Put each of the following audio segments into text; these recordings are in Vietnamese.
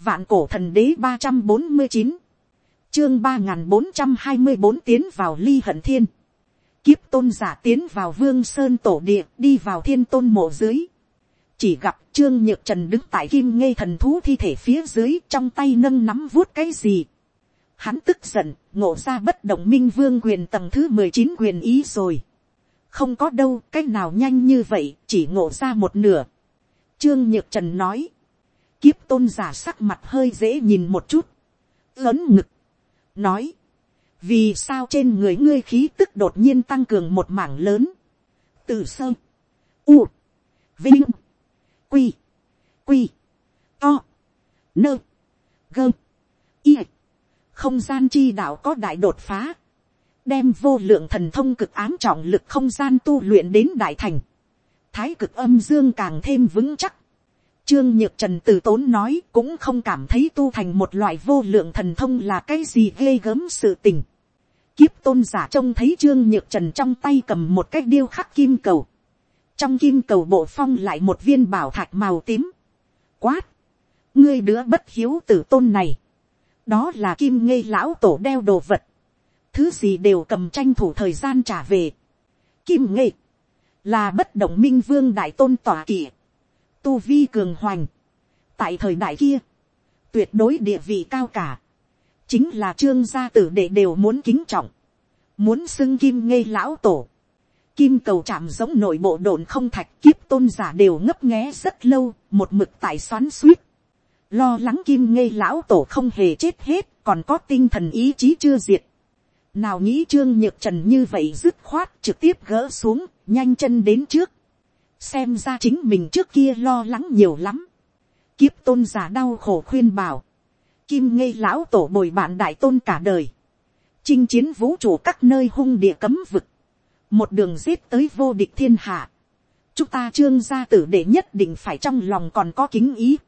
vạn cổ thần đế ba trăm bốn mươi chín, chương ba n g h n bốn trăm hai mươi bốn tiến vào ly hận thiên, kiếp tôn giả tiến vào vương sơn tổ địa đi vào thiên tôn mộ dưới, chỉ gặp trương nhược trần đứng tại kim ngây thần thú thi thể phía dưới trong tay nâng nắm vuốt cái gì. Hắn tức giận, ngộ ra bất động minh vương quyền tầng thứ mười chín quyền ý rồi. không có đâu, cái nào nhanh như vậy, chỉ ngộ ra một nửa. Trương nhược trần nói, kiếp tôn giả sắc mặt hơi dễ nhìn một chút, lớn ngực, nói, vì sao trên người ngươi khí tức đột nhiên tăng cường một mảng lớn, từ sơ, u, vinh, quy, quy, to, nơ, gơ, y, không gian chi đạo có đại đột phá, đem vô lượng thần thông cực ám trọng lực không gian tu luyện đến đại thành, thái cực âm dương càng thêm vững chắc, Trương Nhược Trần từ tốn nói cũng không cảm thấy tu thành một loại vô lượng thần thông là cái gì ghê gớm sự tình. Kiếp tôn giả trông thấy Trương Nhược Trần trong tay cầm một cái điêu khắc kim cầu. Trong kim cầu bộ phong lại một viên bảo thạch màu tím. Quát! Ngươi đứa bất hiếu tử tôn này. Đó là kim ngây lão tổ đeo đồ vật. Thứ gì đều cầm tranh thủ thời gian trả về. Kim ngây! Là bất động minh vương đại tôn tỏa kỷ tu vi cường hoành. tại thời đại kia, tuyệt đối địa vị cao cả, chính là trương gia tử đệ đều muốn kính trọng, muốn xưng kim ngây lão tổ, kim cầu chạm giống nội bộ đồn không thạch kiếp tôn giả đều ngấp nghé rất lâu, một mực tại xoắn suýt, lo lắng kim ngây lão tổ không hề chết hết, còn có tinh thần ý chí chưa diệt. nào nghĩ trương nhược trần như vậy dứt khoát trực tiếp gỡ xuống, nhanh chân đến trước, xem ra chính mình trước kia lo lắng nhiều lắm. kiếp tôn giả đau khổ khuyên bảo, kim ngây lão tổ bồi bạn đại tôn cả đời, chinh chiến vũ trụ các nơi hung địa cấm vực, một đường giết tới vô địch thiên hạ, chúng ta trương gia tử để nhất định phải trong lòng còn có kính ý,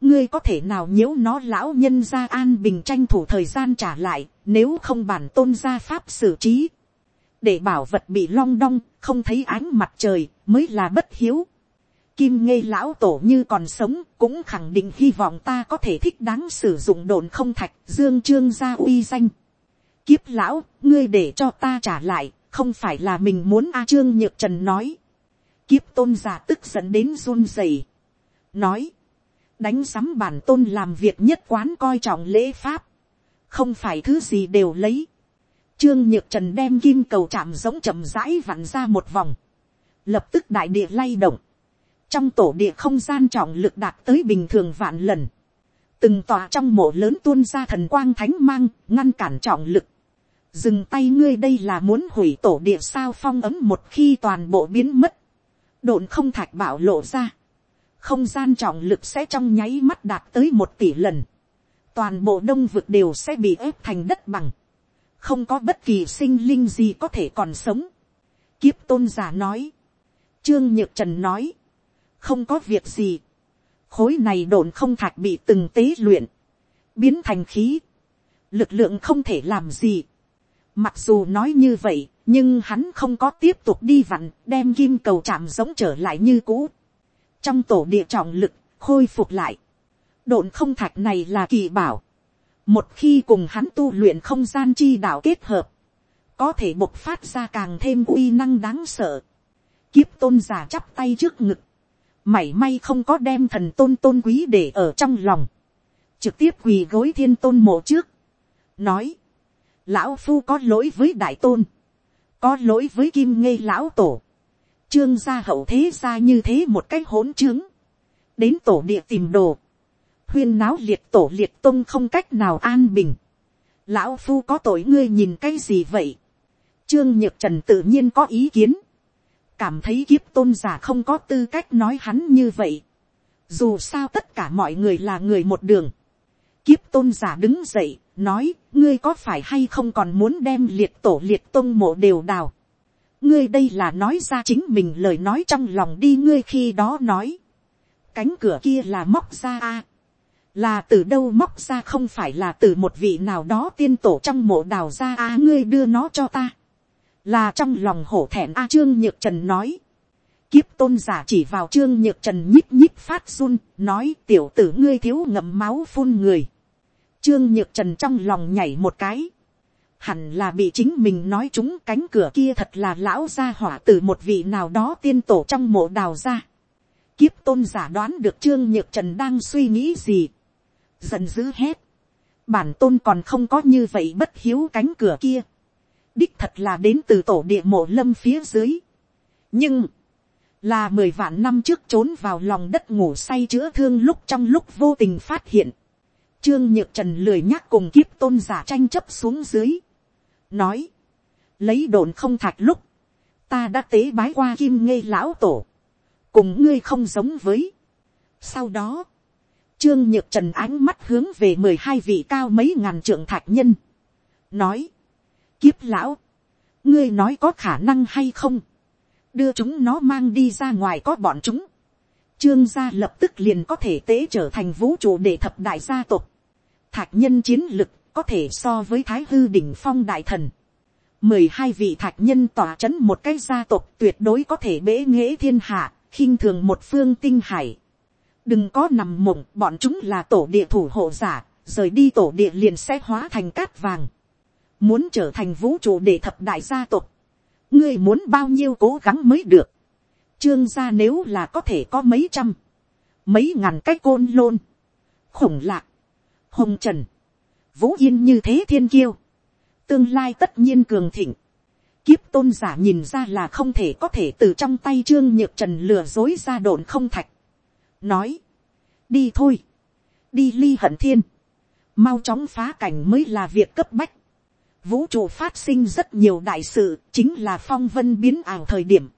ngươi có thể nào nhiễu nó lão nhân gia an bình tranh thủ thời gian trả lại, nếu không bản tôn gia pháp xử trí, để bảo vật bị long đong, không thấy ánh mặt trời, mới là bất hiếu. Kim ngây lão tổ như còn sống, cũng khẳng định hy vọng ta có thể thích đáng sử dụng đồn không thạch, dương trương gia uy danh. Kiếp lão, ngươi để cho ta trả lại, không phải là mình muốn A Trương Nhược Trần nói. Kiếp tôn giả tức giận đến run rẩy Nói, đánh sắm bản tôn làm việc nhất quán coi trọng lễ pháp. Không phải thứ gì đều lấy Trương Nhược Trần đem kim cầu chạm giống chậm rãi vặn ra một vòng. Lập tức đại địa lay động. Trong tổ địa không gian trọng lực đạt tới bình thường vạn lần. Từng tòa trong mộ lớn tuôn ra thần quang thánh mang, ngăn cản trọng lực. Dừng tay ngươi đây là muốn hủy tổ địa sao phong ấm một khi toàn bộ biến mất. Độn không thạch bảo lộ ra. Không gian trọng lực sẽ trong nháy mắt đạt tới một tỷ lần. Toàn bộ đông vực đều sẽ bị ép thành đất bằng không có bất kỳ sinh linh gì có thể còn sống. Kiếp tôn giả nói, trương nhược trần nói, không có việc gì, khối này đồn không thạch bị từng tế luyện, biến thành khí, lực lượng không thể làm gì. Mặc dù nói như vậy, nhưng hắn không có tiếp tục đi vặn, đem kim cầu chạm giống trở lại như cũ. Trong tổ địa trọng lực, khôi phục lại. Độn không thạch này là kỳ bảo. Một khi cùng hắn tu luyện không gian chi đạo kết hợp, có thể bộc phát ra càng thêm uy năng đáng sợ. Kiếp tôn giả chắp tay trước ngực, mảy may không có đem thần tôn tôn quý để ở trong lòng, trực tiếp quỳ gối thiên tôn mộ trước, nói, lão phu có lỗi với đại tôn, có lỗi với kim ngây lão tổ, trương gia hậu thế ra như thế một cách hỗn trướng, đến tổ địa tìm đồ, huyên náo liệt tổ liệt tôn không cách nào an bình. Lão phu có tội ngươi nhìn cái gì vậy. Trương nhược trần tự nhiên có ý kiến. Cảm thấy kiếp tôn giả không có tư cách nói hắn như vậy. Dù sao tất cả mọi người là người một đường. Kiếp tôn giả đứng dậy, nói, ngươi có phải hay không còn muốn đem liệt tổ liệt tôn mộ đều đào. Ngươi đây là nói ra chính mình lời nói trong lòng đi ngươi khi đó nói. Cánh cửa kia là móc ra a là từ đâu móc ra không phải là từ một vị nào đó tiên tổ trong mộ đào ra a à, ngươi đưa nó cho ta là trong lòng hổ thẹn a trương nhược trần nói kiếp tôn giả chỉ vào trương nhược trần nhíp nhíp phát run, nói tiểu tử ngươi thiếu ngậm máu phun người. Trương nhược trần trong lòng nhảy một cái. Hẳn là bị chính mình nói chúng cánh cửa kia thật là lão gia hỏa từ một vị nào đó tiên tổ trong mộ đào ra. Kiếp tôn giả đoán được trương nhược trần đang suy nghĩ gì. Giận dữ hết. Bản tôn còn không có như vậy bất hiếu cánh cửa kia. Đích thật là đến từ tổ địa mộ lâm phía dưới. Nhưng, là mười vạn năm trước trốn vào lòng đất ngủ say chữa thương lúc trong lúc vô tình phát hiện. Trương Nhược Trần lười nhắc cùng kiếp tôn giả tranh chấp xuống dưới. Nói. Lấy đồn không thạch lúc. Ta đã tế bái qua kim ngây lão tổ. Cùng ngươi không giống với. Sau đó. Trương Nhược Trần ánh mắt hướng về mười hai vị cao mấy ngàn trượng thạch nhân. Nói. Kiếp lão. Ngươi nói có khả năng hay không? đưa chúng nó mang đi ra ngoài có bọn chúng. Trương gia lập tức liền có thể tế trở thành vũ trụ để thập đại gia tộc. Thạch nhân chiến lực có thể so với thái hư đỉnh phong đại thần. mười hai vị thạch nhân tỏa c h ấ n một cái gia tộc tuyệt đối có thể bế nghễ thiên hạ, khinh thường một phương tinh hải. đừng có nằm mộng bọn chúng là tổ địa thủ hộ giả, rời đi tổ địa liền sẽ hóa thành cát vàng muốn trở thành vũ trụ để thập đại gia tộc, ngươi muốn bao nhiêu cố gắng mới được. trương gia nếu là có thể có mấy trăm, mấy ngàn cái côn lôn, khổng lạc, hồng trần, vũ yên như thế thiên kiêu, tương lai tất nhiên cường thịnh. Kiếp tôn giả nhìn ra là không thể có thể từ trong tay trương nhược trần lừa dối ra đồn không thạch. nói, đi thôi, đi ly hận thiên, mau chóng phá cảnh mới là việc cấp bách vũ trụ phát sinh rất nhiều đại sự, chính là phong vân biến ảo thời điểm.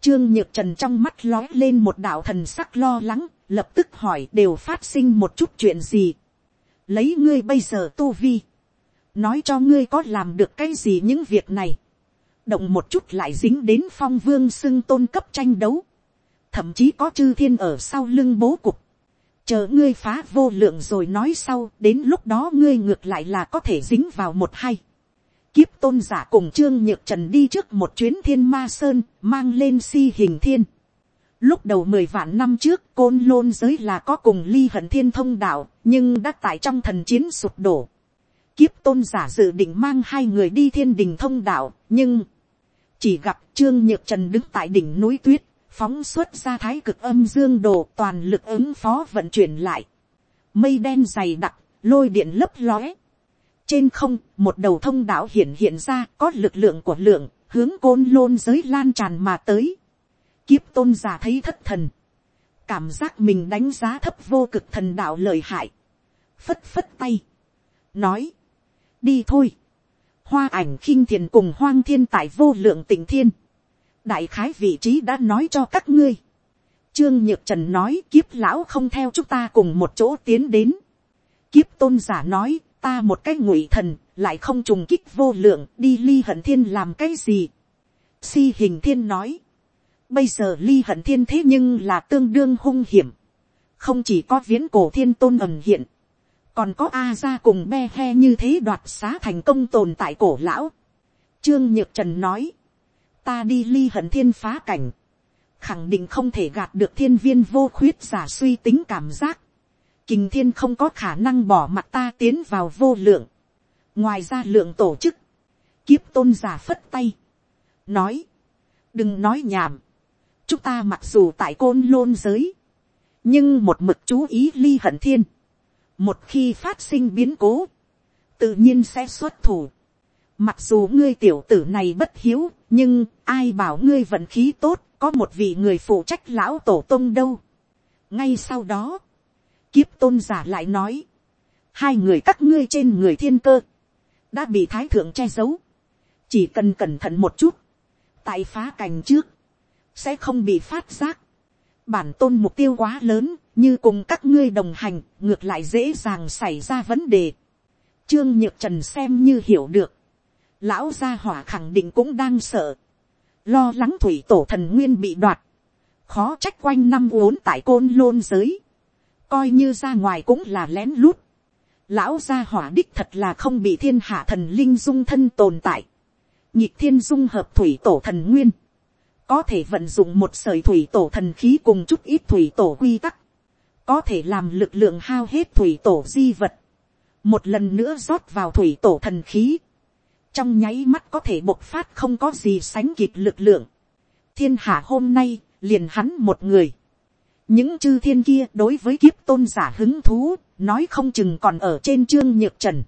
Trương Nhược Trần trong mắt lói lên một đạo thần sắc lo lắng, lập tức hỏi đều phát sinh một chút chuyện gì. Lấy ngươi bây giờ tu vi. Nói cho ngươi có làm được cái gì những việc này. Động một chút lại dính đến phong vương xưng tôn cấp tranh đấu. Thậm chí có chư thiên ở sau lưng bố cục. Chờ ngươi phá vô lượng rồi nói sau, đến lúc đó ngươi ngược lại là có thể dính vào một hay kiếp tôn giả cùng trương nhược trần đi trước một chuyến thiên ma sơn, mang lên si hình thiên. Lúc đầu mười vạn năm trước, côn lôn giới là có cùng ly hận thiên thông đạo, nhưng đã tại trong thần chiến sụp đổ. Kiếp tôn giả dự định mang hai người đi thiên đình thông đạo, nhưng chỉ gặp trương nhược trần đứng tại đỉnh núi tuyết, phóng xuất ra thái cực âm dương đồ toàn lực ứng phó vận chuyển lại. Mây đen dày đặc, lôi điện lấp lóe trên không, một đầu thông đạo hiện hiện ra có lực lượng của lượng, hướng côn lôn giới lan tràn mà tới. Kiếp tôn giả thấy thất thần. Cảm giác mình đánh giá thấp vô cực thần đạo lời hại. Phất phất tay. Nói. Đi thôi. Hoa ảnh khinh thiền cùng hoang thiên tại vô lượng tình thiên. Đại khái vị trí đã nói cho các ngươi. Trương Nhược Trần nói kiếp lão không theo chúng ta cùng một chỗ tiến đến. Kiếp tôn giả nói ta một cái ngụy thần, lại không trùng kích vô lượng, đi ly hận thiên làm cái gì. Si hình thiên nói, bây giờ ly hận thiên thế nhưng là tương đương hung hiểm, không chỉ có viễn cổ thiên tôn ẩn hiện, còn có a ra cùng be he như thế đoạt xá thành công tồn tại cổ lão. Trương nhược trần nói, ta đi ly hận thiên phá cảnh, khẳng định không thể gạt được thiên viên vô khuyết giả suy tính cảm giác kình thiên không có khả năng bỏ mặt ta tiến vào vô lượng. ngoài ra lượng tổ chức, kiếp tôn giả phất tay, nói, đừng nói nhảm, chúng ta mặc dù tại côn lôn giới, nhưng một mực chú ý ly hận thiên, một khi phát sinh biến cố, tự nhiên sẽ xuất thủ. Mặc dù ngươi tiểu tử này bất hiếu, nhưng ai bảo ngươi vận khí tốt, có một vị người phụ trách lão tổ tông đâu. ngay sau đó, Kiếp tôn giả lại nói. Hai người các ngươi trên người thiên cơ. Đã bị thái thượng che giấu. Chỉ cần cẩn thận một chút. Tại phá cảnh trước. Sẽ không bị phát giác. Bản tôn mục tiêu quá lớn. Như cùng các ngươi đồng hành. Ngược lại dễ dàng xảy ra vấn đề. Trương Nhược Trần xem như hiểu được. Lão gia hỏa khẳng định cũng đang sợ. Lo lắng thủy tổ thần nguyên bị đoạt. Khó trách quanh năm uốn tại côn lôn giới coi như ra ngoài cũng là lén lút. Lão gia hỏa đích thật là không bị thiên hạ thần linh dung thân tồn tại. Nhịp thiên dung hợp thủy tổ thần nguyên. có thể vận dụng một sợi thủy tổ thần khí cùng chút ít thủy tổ quy tắc, có thể làm lực lượng hao hết thủy tổ di vật, một lần nữa rót vào thủy tổ thần khí, trong nháy mắt có thể bộc phát không có gì sánh kịp lực lượng. thiên hạ hôm nay, liền hắn một người những chư thiên kia đối với kiếp tôn giả hứng thú, nói không chừng còn ở trên trương nhược trần.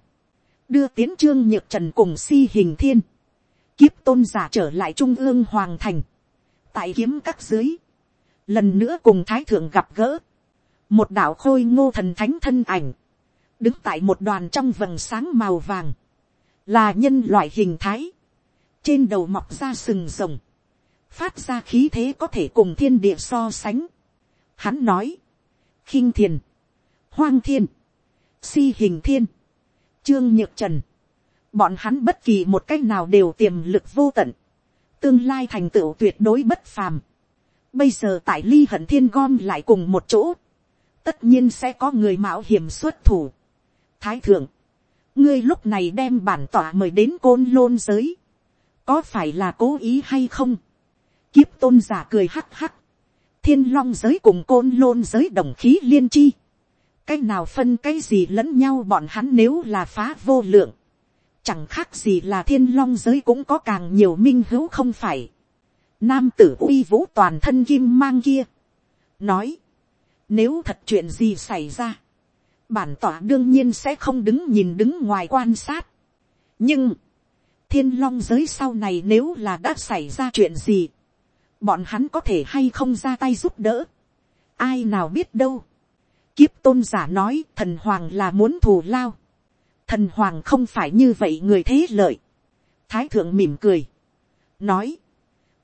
đưa tiến trương nhược trần cùng si hình thiên. kiếp tôn giả trở lại trung ương hoàng thành. tại kiếm các dưới. lần nữa cùng thái thượng gặp gỡ. một đạo khôi ngô thần thánh thân ảnh. đứng tại một đoàn trong vầng sáng màu vàng là nhân loại hình thái, trên đầu mọc ra sừng rồng, phát ra khí thế có thể cùng thiên địa so sánh. Hắn nói, khinh thiền, hoang thiên, si hình thiên, trương nhược trần, bọn hắn bất kỳ một cách nào đều tiềm lực vô tận, tương lai thành tựu tuyệt đối bất phàm. Bây giờ tại ly hận thiên gom lại cùng một chỗ, tất nhiên sẽ có người mạo hiểm xuất thủ. Thái thượng, ngươi lúc này đem bản tỏa mời đến côn lôn giới, có phải là cố ý hay không, kiếp tôn giả cười hắc hắc, thiên long giới cùng côn lôn giới đồng khí liên chi, cái nào phân cái gì lẫn nhau bọn hắn nếu là phá vô lượng, chẳng khác gì là thiên long giới cũng có càng nhiều minh hữu không phải, nam tử uy vũ toàn thân kim mang kia, nói, nếu thật chuyện gì xảy ra, bản tỏa đương nhiên sẽ không đứng nhìn đứng ngoài quan sát. nhưng, thiên long giới sau này nếu là đã xảy ra chuyện gì, bọn hắn có thể hay không ra tay giúp đỡ. ai nào biết đâu. kiếp tôn giả nói thần hoàng là muốn thù lao. thần hoàng không phải như vậy người thế lợi. thái thượng mỉm cười. nói,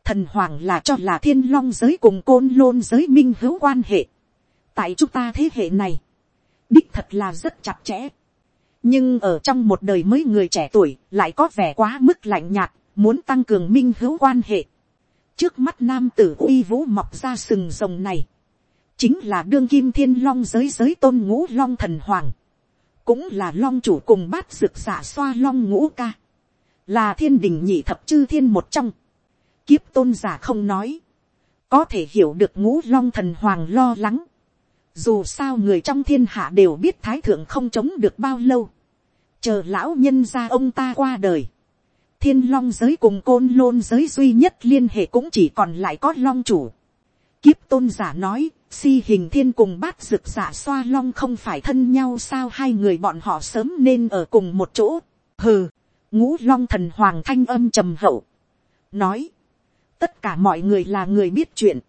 thần hoàng là cho là thiên long giới cùng côn lôn giới minh hữu quan hệ. tại chúng ta thế hệ này, đích thật là rất chặt chẽ. nhưng ở trong một đời mới người trẻ tuổi lại có vẻ quá mức lạnh nhạt, muốn tăng cường minh hữu quan hệ trước mắt nam tử uy vũ mọc ra sừng rồng này, chính là đương kim thiên long giới giới tôn ngũ long thần hoàng, cũng là long chủ cùng bát rực giả xoa long ngũ ca, là thiên đình nhị thập chư thiên một trong, kiếp tôn giả không nói, có thể hiểu được ngũ long thần hoàng lo lắng, dù sao người trong thiên hạ đều biết thái thượng không chống được bao lâu. Chờ lão nhân ra ông ta qua đời. Thiên long giới cùng côn lôn giới duy nhất liên hệ cũng chỉ còn lại có long chủ. Kiếp tôn giả nói, si hình thiên cùng bát rực giả xoa long không phải thân nhau sao hai người bọn họ sớm nên ở cùng một chỗ. Hừ, ngũ long thần hoàng thanh âm trầm hậu. Nói, tất cả mọi người là người biết chuyện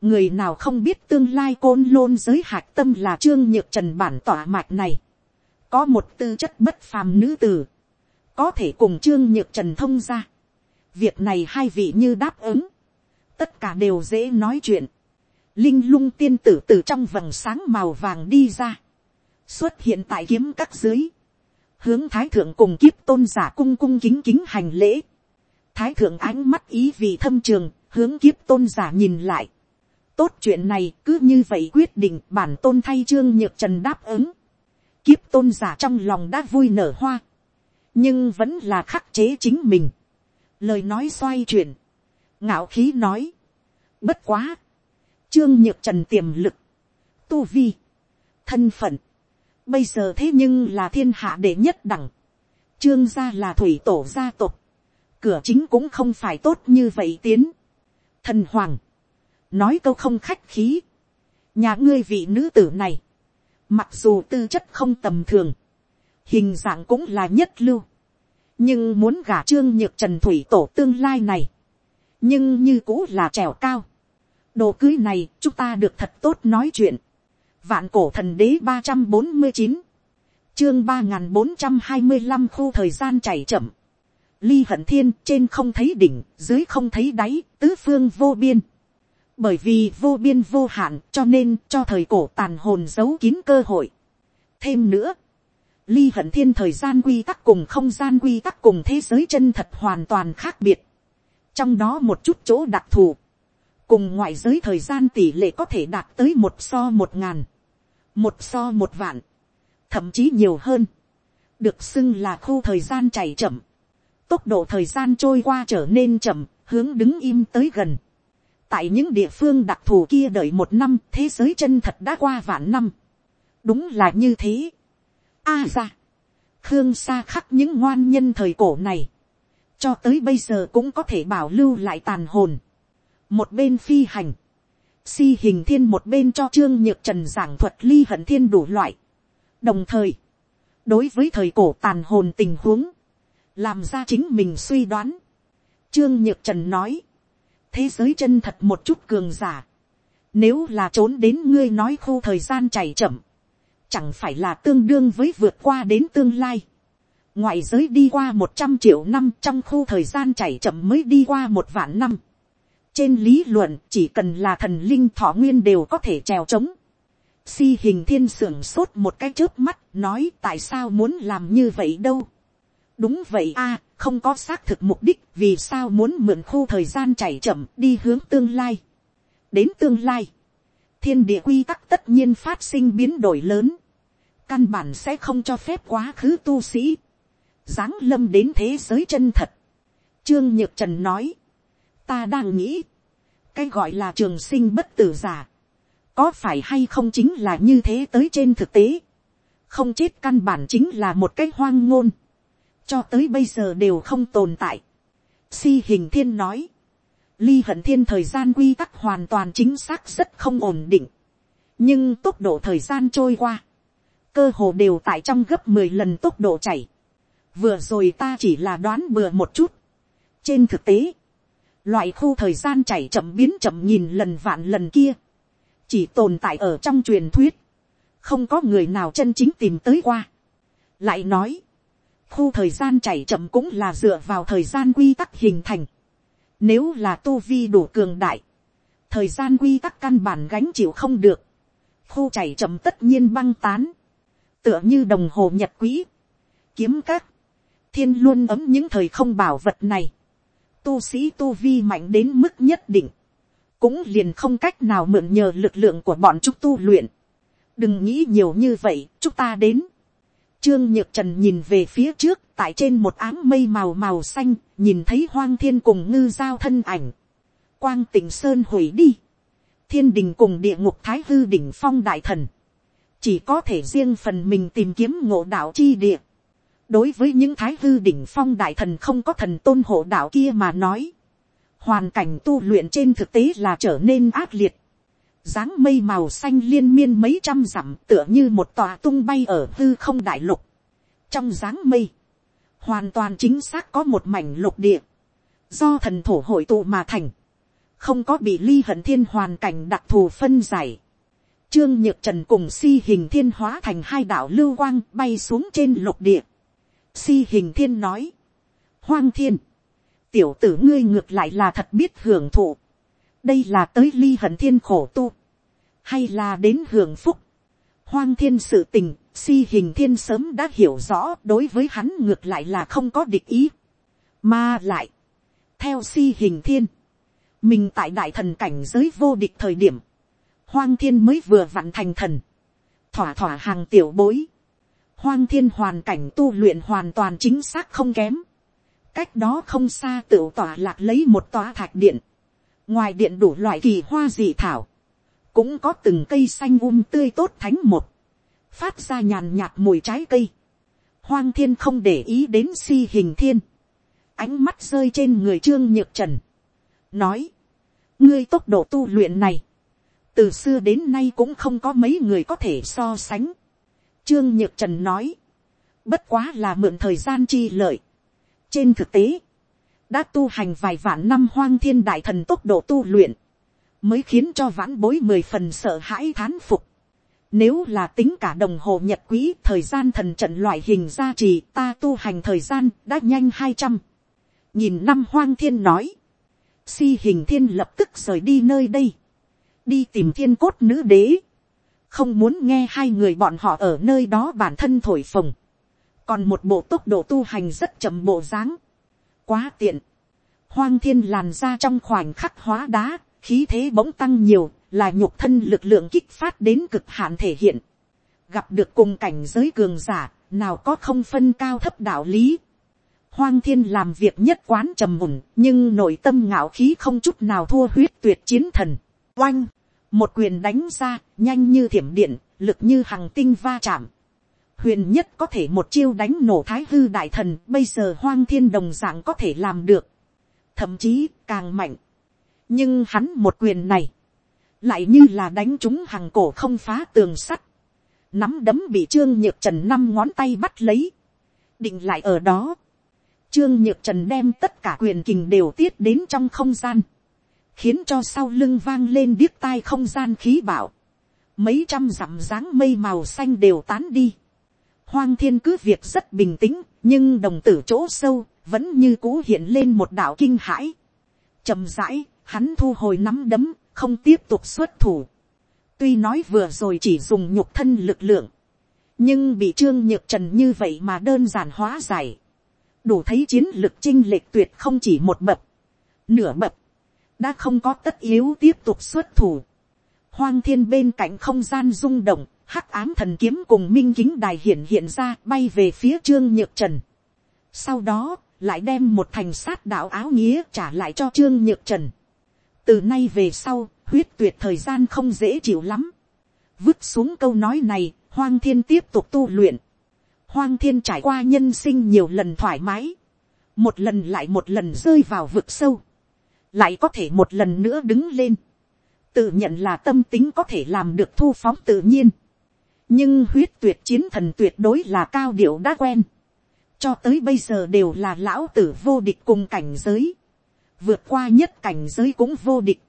người nào không biết tương lai côn lôn giới hạc tâm là trương nhược trần bản tỏa mạch này, có một tư chất bất phàm nữ tử, có thể cùng trương nhược trần thông ra. việc này hai vị như đáp ứng, tất cả đều dễ nói chuyện. linh lung tiên tử từ trong vầng sáng màu vàng đi ra, xuất hiện tại kiếm các dưới, hướng thái thượng cùng kiếp tôn giả cung cung kính kính hành lễ. thái thượng ánh mắt ý vì thâm trường, hướng kiếp tôn giả nhìn lại tốt chuyện này cứ như vậy quyết định bản tôn thay trương nhược trần đáp ứng. Kiếp tôn giả trong lòng đã vui nở hoa. Nhưng vẫn là khắc chế chính mình. Lời nói xoay chuyển. Ngạo khí nói. Bất quá. Trương nhược trần tiềm lực. Tu vi. Thân phận. Bây giờ thế nhưng là thiên hạ đệ nhất đẳng. Trương gia là thủy tổ gia tộc. Cửa chính cũng không phải tốt như vậy tiến. Thần hoàng nói câu không khách khí, nhà ngươi vị nữ tử này, mặc dù tư chất không tầm thường, hình dạng cũng là nhất lưu, nhưng muốn gả trương nhược trần thủy tổ tương lai này, nhưng như cũ là trèo cao. đồ cưới này chúng ta được thật tốt nói chuyện. vạn cổ thần đế ba trăm bốn mươi chín, chương ba n g h n bốn trăm hai mươi năm khu thời gian chảy chậm. ly hận thiên trên không thấy đỉnh, dưới không thấy đáy, tứ phương vô biên bởi vì vô biên vô hạn cho nên cho thời cổ tàn hồn giấu kín cơ hội. thêm nữa, ly hận thiên thời gian quy tắc cùng không gian quy tắc cùng thế giới chân thật hoàn toàn khác biệt. trong đó một chút chỗ đặc thù, cùng ngoại giới thời gian tỷ lệ có thể đạt tới một so một ngàn, một so một vạn, thậm chí nhiều hơn, được xưng là khu thời gian chảy chậm, tốc độ thời gian trôi qua trở nên chậm, hướng đứng im tới gần tại những địa phương đặc thù kia đợi một năm thế giới chân thật đã qua vạn năm. đúng là như thế a ra, khương xa khắc những ngoan nhân thời cổ này, cho tới bây giờ cũng có thể bảo lưu lại tàn hồn. một bên phi hành, si hình thiên một bên cho trương nhược trần giảng thuật ly hận thiên đủ loại. đồng thời, đối với thời cổ tàn hồn tình huống, làm ra chính mình suy đoán. Trương nhược trần nói, thế giới chân thật một chút cường giả, nếu là trốn đến ngươi nói khu thời gian chảy chậm, chẳng phải là tương đương với vượt qua đến tương lai. ngoại giới đi qua một trăm triệu năm trong khu thời gian chảy chậm mới đi qua một vạn năm. trên lý luận chỉ cần là thần linh thọ nguyên đều có thể trèo trống. si hình thiên sưởng sốt một cái trước mắt nói tại sao muốn làm như vậy đâu. đúng vậy a không có xác thực mục đích vì sao muốn mượn khu thời gian chảy chậm đi hướng tương lai. đến tương lai, thiên địa quy tắc tất nhiên phát sinh biến đổi lớn, căn bản sẽ không cho phép quá khứ tu sĩ, giáng lâm đến thế giới chân thật. Trương nhược trần nói, ta đang nghĩ, cái gọi là trường sinh bất tử giả, có phải hay không chính là như thế tới trên thực tế, không chết căn bản chính là một cái hoang ngôn, cho tới bây giờ đều không tồn tại. Si hình thiên nói, ly hận thiên thời gian quy tắc hoàn toàn chính xác rất không ổn định, nhưng tốc độ thời gian trôi qua, cơ hồ đều tại trong gấp mười lần tốc độ chảy. Vừa rồi ta chỉ là đoán bừa một chút. Trên thực tế, loại khu thời gian chảy chậm biến chậm nhìn lần vạn lần kia, chỉ tồn tại ở trong truyền thuyết, không có người nào chân chính tìm tới qua. Lại nói, khu thời gian chảy chậm cũng là dựa vào thời gian quy tắc hình thành. Nếu là tu vi đủ cường đại, thời gian quy tắc căn bản gánh chịu không được, khu chảy chậm tất nhiên băng tán, tựa như đồng hồ nhật quỹ, kiếm các, thiên luôn ấm những thời không bảo vật này, tu sĩ tu vi mạnh đến mức nhất định, cũng liền không cách nào mượn nhờ lực lượng của bọn chúng tu luyện. đừng nghĩ nhiều như vậy, chúng ta đến. Trương Nhược Trần nhìn về phía trước, tại trên một áng mây màu màu xanh, nhìn thấy hoang thiên cùng ngư giao thân ảnh. Quang tỉnh Sơn hủy đi. Thiên đình cùng địa ngục Thái Hư đỉnh phong đại thần. Chỉ có thể riêng phần mình tìm kiếm ngộ đạo chi địa. Đối với những Thái Hư đỉnh phong đại thần không có thần tôn hộ đạo kia mà nói. Hoàn cảnh tu luyện trên thực tế là trở nên ác liệt dáng mây màu xanh liên miên mấy trăm dặm tựa như một tòa tung bay ở hư không đại lục. Trong dáng mây, hoàn toàn chính xác có một mảnh lục địa, do thần thổ hội tụ mà thành, không có bị ly hận thiên hoàn cảnh đặc thù phân giải. Trương Nhược Trần cùng si hình thiên hóa thành hai đạo lưu quang bay xuống trên lục địa. Si hình thiên nói, hoang thiên, tiểu tử ngươi ngược lại là thật biết hưởng thụ đây là tới ly hận thiên khổ tu, hay là đến hưởng phúc. Hoang thiên sự tình, si hình thiên sớm đã hiểu rõ đối với hắn ngược lại là không có địch ý. Mà lại, theo si hình thiên, mình tại đại thần cảnh giới vô địch thời điểm, hoang thiên mới vừa vặn thành thần, thỏa thỏa hàng tiểu bối, hoang thiên hoàn cảnh tu luyện hoàn toàn chính xác không kém, cách đó không xa tự tỏa lạc lấy một tòa thạch điện, ngoài điện đủ loại kỳ hoa dị thảo, cũng có từng cây xanh um tươi tốt thánh một, phát ra nhàn nhạt mùi trái cây. Hoang thiên không để ý đến si hình thiên, ánh mắt rơi trên người trương nhược trần, nói, ngươi tốc độ tu luyện này, từ xưa đến nay cũng không có mấy người có thể so sánh. Trương nhược trần nói, bất quá là mượn thời gian chi lợi. trên thực tế, đã tu hành vài vạn năm hoang thiên đại thần tốc độ tu luyện, mới khiến cho vãn bối mười phần sợ hãi thán phục. Nếu là tính cả đồng hồ nhật quý thời gian thần trận loại hình gia trì ta tu hành thời gian đã nhanh hai trăm. Nhìn năm hoang thiên nói. Si hình thiên lập tức rời đi nơi đây. Đi tìm thiên cốt nữ đế. Không muốn nghe hai người bọn họ ở nơi đó bản thân thổi phồng. Còn một bộ tốc độ tu hành rất chậm bộ dáng. Quá tiện hoang thiên làn ra trong khoảnh khắc hóa đá, khí thế bỗng tăng nhiều, là nhục thân lực lượng kích phát đến cực hạn thể hiện. Gặp được cùng cảnh giới cường giả, nào có không phân cao thấp đạo lý. hoang thiên làm việc nhất quán trầm mùn nhưng nội tâm ngạo khí không chút nào thua huyết tuyệt chiến thần. oanh, một quyền đánh ra, nhanh như thiểm điện, lực như hằng tinh va chạm. huyền nhất có thể một chiêu đánh nổ thái hư đại thần, bây giờ hoang thiên đồng dạng có thể làm được. thậm chí càng mạnh. nhưng hắn một quyền này, lại như là đánh chúng hàng cổ không phá tường sắt. nắm đấm bị trương nhược trần năm ngón tay bắt lấy. định lại ở đó Trương Nhược Trần đem tất cả quyền kình đều tiết đến trong không gian. Khiến cho sau lưng vang lên điếc tai không gian khí bảo. Mấy trăm dặm dáng mây màu xanh đều tán đi. Hoang thiên cứ việc rất bình tĩnh, nhưng đồng tử chỗ sâu, vẫn như cũ hiện lên một đạo kinh hãi. chậm rãi, hắn thu hồi nắm đấm, không tiếp tục xuất thủ. Tuy nói vừa rồi chỉ dùng nhục thân lực lượng, nhưng bị trương nhược trần như vậy mà đơn giản hóa giải đủ thấy chiến lực chinh lệch tuyệt không chỉ một bậc, nửa bậc, đã không có tất yếu tiếp tục xuất thủ. Hoang thiên bên cạnh không gian rung động, hắc ám thần kiếm cùng minh kính đài hiện hiện ra bay về phía trương nhược trần. Sau đó, lại đem một thành sát đạo áo nghĩa trả lại cho trương nhược trần. Từ nay về sau, huyết tuyệt thời gian không dễ chịu lắm. Vứt xuống câu nói này, hoang thiên tiếp tục tu luyện hoang thiên trải qua nhân sinh nhiều lần thoải mái, một lần lại một lần rơi vào vực sâu, lại có thể một lần nữa đứng lên, tự nhận là tâm tính có thể làm được thu phóng tự nhiên, nhưng huyết tuyệt chiến thần tuyệt đối là cao điệu đã quen, cho tới bây giờ đều là lão tử vô địch cùng cảnh giới, vượt qua nhất cảnh giới cũng vô địch,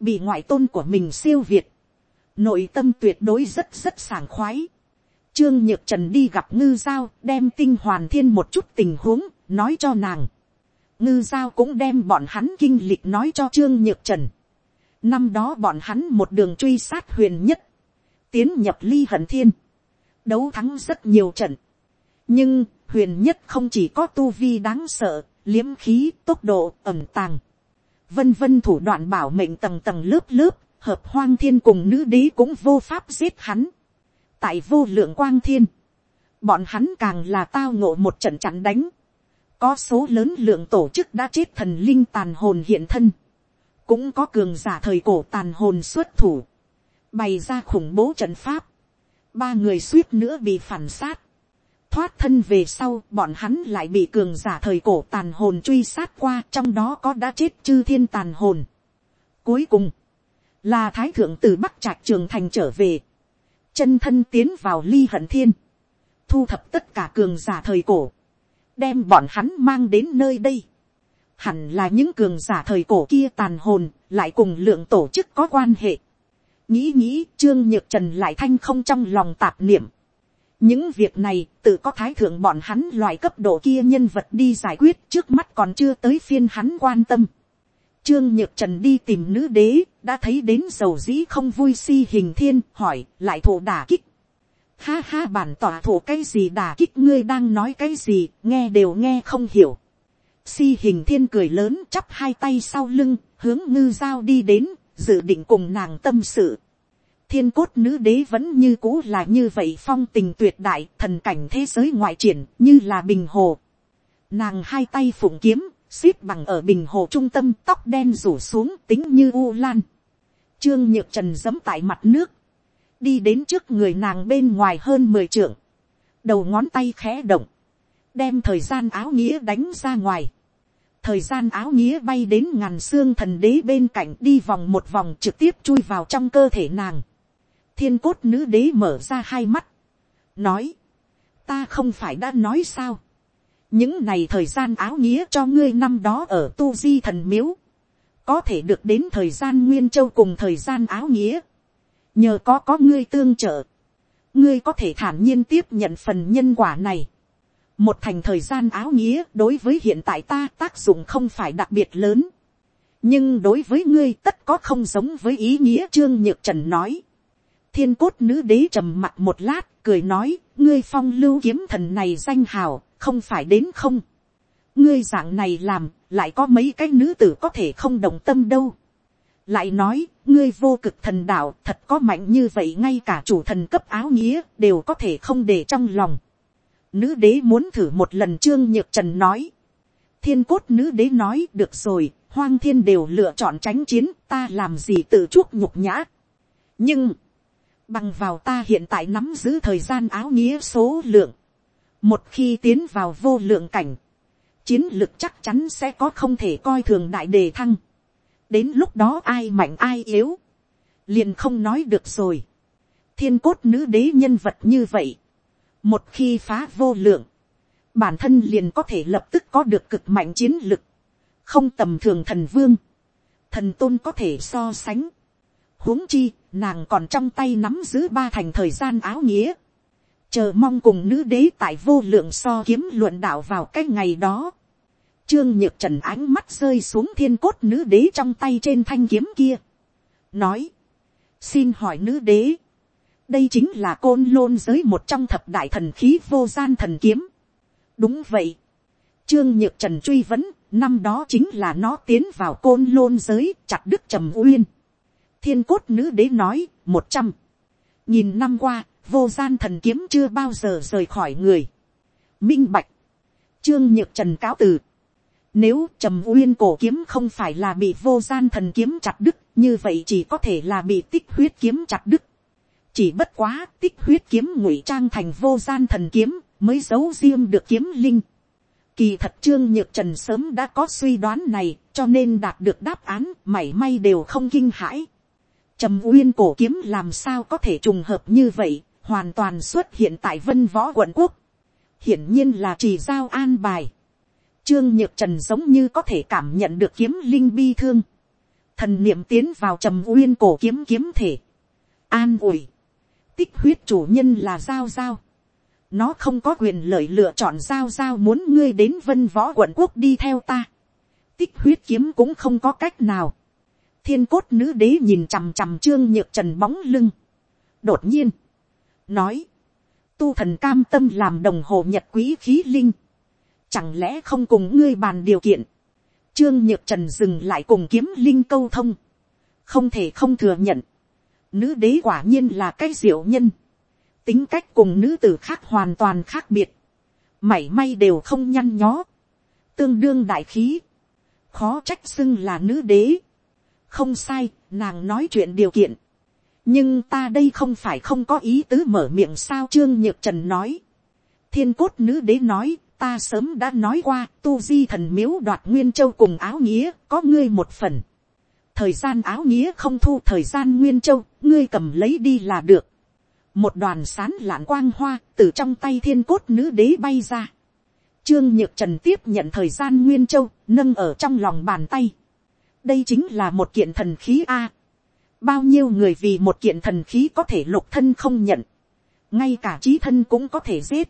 bị ngoại tôn của mình siêu việt, nội tâm tuyệt đối rất rất sảng khoái, Trương Nhược Trần đi gặp ngư giao, đem tinh hoàn thiên một chút tình huống, nói cho nàng. Ngư giao cũng đem bọn hắn kinh lịch nói cho Trương Nhược Trần. Năm đó bọn hắn một đường truy sát huyền nhất. Tiến nhập ly hận thiên. Đấu thắng rất nhiều trận. Nhưng, huyền nhất không chỉ có tu vi đáng sợ, liếm khí, tốc độ, ẩm tàng. Vân vân thủ đoạn bảo mệnh tầng tầng lớp lớp, hợp hoang thiên cùng nữ đế cũng vô pháp giết hắn tại vô lượng quang thiên, bọn hắn càng là tao ngộ một trận chặn đánh, có số lớn lượng tổ chức đã chết thần linh tàn hồn hiện thân, cũng có cường giả thời cổ tàn hồn xuất thủ, bày ra khủng bố trận pháp, ba người suýt nữa bị phản sát, thoát thân về sau bọn hắn lại bị cường giả thời cổ tàn hồn truy sát qua trong đó có đã chết chư thiên tàn hồn. Cuối cùng, là thái thượng từ bắc trạc trường thành trở về, chân thân tiến vào ly hận thiên, thu thập tất cả cường giả thời cổ, đem bọn hắn mang đến nơi đây. Hẳn là những cường giả thời cổ kia tàn hồn, lại cùng lượng tổ chức có quan hệ. Nghĩ nghĩ, Trương Nhược Trần lại thanh không trong lòng tạp niệm. Những việc này, tự có thái thượng bọn hắn loại cấp độ kia nhân vật đi giải quyết trước mắt còn chưa tới phiên hắn quan tâm. Trương Nhược Trần đi tìm nữ đế, đã thấy đến dầu dĩ không vui si hình thiên, hỏi, lại thổ đả kích. Ha ha bản tỏa thủ cái gì đả kích ngươi đang nói cái gì, nghe đều nghe không hiểu. Si hình thiên cười lớn chắp hai tay sau lưng, hướng ngư giao đi đến, dự định cùng nàng tâm sự. Thiên cốt nữ đế vẫn như cũ là như vậy phong tình tuyệt đại, thần cảnh thế giới ngoại triển, như là bình hồ. Nàng hai tay phụng kiếm, xếp bằng ở bình hồ trung tâm tóc đen rủ xuống tính như u lan. Trương nhược trần dẫm tại mặt nước, đi đến trước người nàng bên ngoài hơn mười trượng, đầu ngón tay khẽ động, đem thời gian áo nghĩa đánh ra ngoài. thời gian áo nghĩa bay đến ngàn xương thần đế bên cạnh đi vòng một vòng trực tiếp chui vào trong cơ thể nàng. thiên cốt nữ đế mở ra hai mắt, nói, ta không phải đã nói sao, những này thời gian áo nghĩa cho ngươi năm đó ở tu di thần miếu, có thể được đến thời gian nguyên châu cùng thời gian áo nghĩa, nhờ có có ngươi tương trợ, ngươi có thể thản nhiên tiếp nhận phần nhân quả này. một thành thời gian áo nghĩa đối với hiện tại ta tác dụng không phải đặc biệt lớn, nhưng đối với ngươi tất có không giống với ý nghĩa trương nhược trần nói. thiên cốt nữ đế trầm mặt một lát cười nói ngươi phong lưu kiếm thần này danh hào không phải đến không. ngươi dạng này làm, lại có mấy cái nữ tử có thể không đồng tâm đâu. lại nói, ngươi vô cực thần đạo thật có mạnh như vậy ngay cả chủ thần cấp áo nghĩa đều có thể không để trong lòng. nữ đế muốn thử một lần trương nhược trần nói, thiên cốt nữ đế nói được rồi, hoang thiên đều lựa chọn tránh chiến, ta làm gì tự chuốc nhục nhã. nhưng, bằng vào ta hiện tại nắm giữ thời gian áo nghĩa số lượng, một khi tiến vào vô lượng cảnh, chiến lực chắc chắn sẽ có không thể coi thường đại đề thăng đến lúc đó ai mạnh ai yếu, liền không nói được rồi. thiên cốt nữ đế nhân vật như vậy, một khi phá vô lượng, bản thân liền có thể lập tức có được cực mạnh chiến lực, không tầm thường thần vương, thần tôn có thể so sánh. huống chi, nàng còn trong tay nắm giữ ba thành thời gian áo nghĩa, chờ mong cùng nữ đế tại vô lượng so kiếm luận đạo vào cái ngày đó. Trương nhược trần ánh mắt rơi xuống thiên cốt nữ đế trong tay trên thanh kiếm kia. Nói. Xin hỏi nữ đế. Đây chính là côn lôn giới một trong thập đại thần khí vô gian thần kiếm. Đúng vậy. Trương nhược trần truy vấn. Năm đó chính là nó tiến vào côn lôn giới, chặt đức trầm uyên. Thiên cốt nữ đế nói. Một trăm. Nhìn năm qua, vô gian thần kiếm chưa bao giờ rời khỏi người. Minh bạch. Trương nhược trần cáo từ. Nếu trầm uyên cổ kiếm không phải là bị vô gian thần kiếm chặt đứt, như vậy chỉ có thể là bị tích huyết kiếm chặt đứt. Chỉ bất quá tích huyết kiếm ngụy trang thành vô gian thần kiếm mới giấu riêng được kiếm linh. Kỳ thật trương nhược trần sớm đã có suy đoán này cho nên đạt được đáp án mảy may đều không kinh hãi. Trầm uyên cổ kiếm làm sao có thể trùng hợp như vậy hoàn toàn xuất hiện tại vân võ quận quốc, hiển nhiên là chỉ giao an bài. Trương nhược trần giống như có thể cảm nhận được kiếm linh bi thương, thần niệm tiến vào trầm uyên cổ kiếm kiếm thể, an ủi, tích huyết chủ nhân là giao giao, nó không có quyền lợi lựa chọn giao giao muốn ngươi đến vân võ quận quốc đi theo ta, tích huyết kiếm cũng không có cách nào, thiên cốt nữ đế nhìn chằm chằm trương nhược trần bóng lưng, đột nhiên, nói, tu thần cam tâm làm đồng hồ nhật quý khí linh, chẳng lẽ không cùng ngươi bàn điều kiện, trương nhược trần dừng lại cùng kiếm linh câu thông, không thể không thừa nhận, nữ đế quả nhiên là cái diệu nhân, tính cách cùng nữ tử khác hoàn toàn khác biệt, mảy may đều không nhăn nhó, tương đương đại khí, khó trách xưng là nữ đế, không sai, nàng nói chuyện điều kiện, nhưng ta đây không phải không có ý tứ mở miệng sao trương nhược trần nói. thiên cốt nữ đế nói, ta sớm đã nói qua, tu di thần miếu đoạt nguyên châu cùng áo nghĩa, có ngươi một phần. thời gian áo nghĩa không thu thời gian nguyên châu, ngươi cầm lấy đi là được. một đoàn sán lạn quang hoa, từ trong tay thiên cốt nữ đế bay ra. trương nhược trần tiếp nhận thời gian nguyên châu, nâng ở trong lòng bàn tay. đây chính là một kiện thần khí a bao nhiêu người vì một kiện thần khí có thể lục thân không nhận, ngay cả trí thân cũng có thể giết,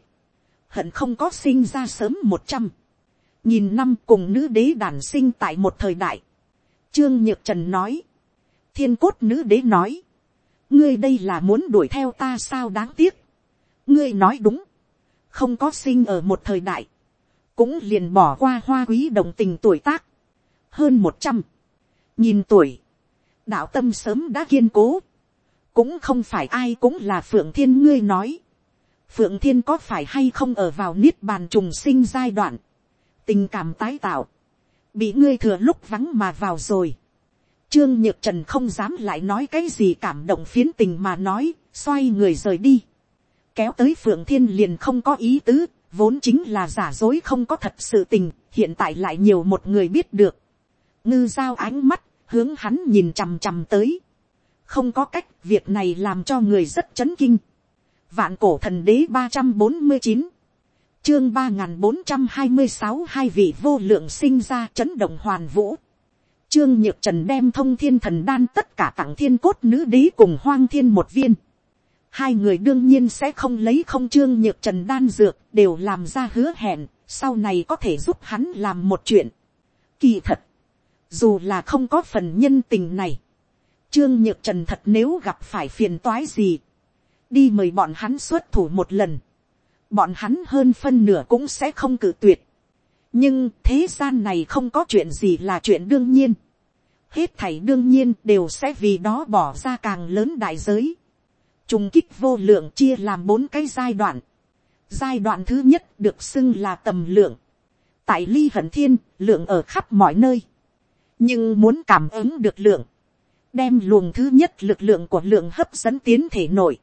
hận không có sinh ra sớm một trăm, nhìn năm cùng nữ đế đản sinh tại một thời đại, trương nhược trần nói, thiên cốt nữ đế nói, ngươi đây là muốn đuổi theo ta sao đáng tiếc, ngươi nói đúng, không có sinh ở một thời đại, cũng liền bỏ qua hoa quý đồng tình tuổi tác, hơn một trăm, nhìn tuổi, đạo tâm sớm đã kiên cố, cũng không phải ai cũng là phượng thiên ngươi nói, phượng thiên có phải hay không ở vào niết bàn trùng sinh giai đoạn, tình cảm tái tạo, bị ngươi thừa lúc vắng mà vào rồi. Trương nhược trần không dám lại nói cái gì cảm động phiến tình mà nói, xoay người rời đi. kéo tới phượng thiên liền không có ý tứ, vốn chính là giả dối không có thật sự tình, hiện tại lại nhiều một người biết được. ngư giao ánh mắt hướng hắn nhìn chằm chằm tới. không có cách, việc này làm cho người rất chấn kinh vạn cổ thần đế ba trăm bốn mươi chín, chương ba n g h n bốn trăm hai mươi sáu hai vị vô lượng sinh ra chấn động hoàn vũ. Trương Nhược Trần đem thông thiên thần đan tất cả tặng thiên cốt nữ đế cùng hoang thiên một viên. Hai người đương nhiên sẽ không lấy không Trương Nhược Trần đan dược đều làm ra hứa hẹn, sau này có thể giúp hắn làm một chuyện. Kỳ thật, dù là không có phần nhân tình này, trương nhược trần thật nếu gặp phải phiền toái gì, đi mời bọn hắn xuất thủ một lần, bọn hắn hơn phân nửa cũng sẽ không cự tuyệt. nhưng thế gian này không có chuyện gì là chuyện đương nhiên. hết thảy đương nhiên đều sẽ vì đó bỏ ra càng lớn đại giới. trùng kích vô lượng chia làm bốn cái giai đoạn. Giai đoạn thứ nhất được xưng là tầm lượng. Tại ly hận thiên, lượng ở khắp mọi nơi. Nhưng muốn cảm ứng được lượng. Đem luồng thứ nhất lực lượng của lượng hấp dẫn tiến thể nội.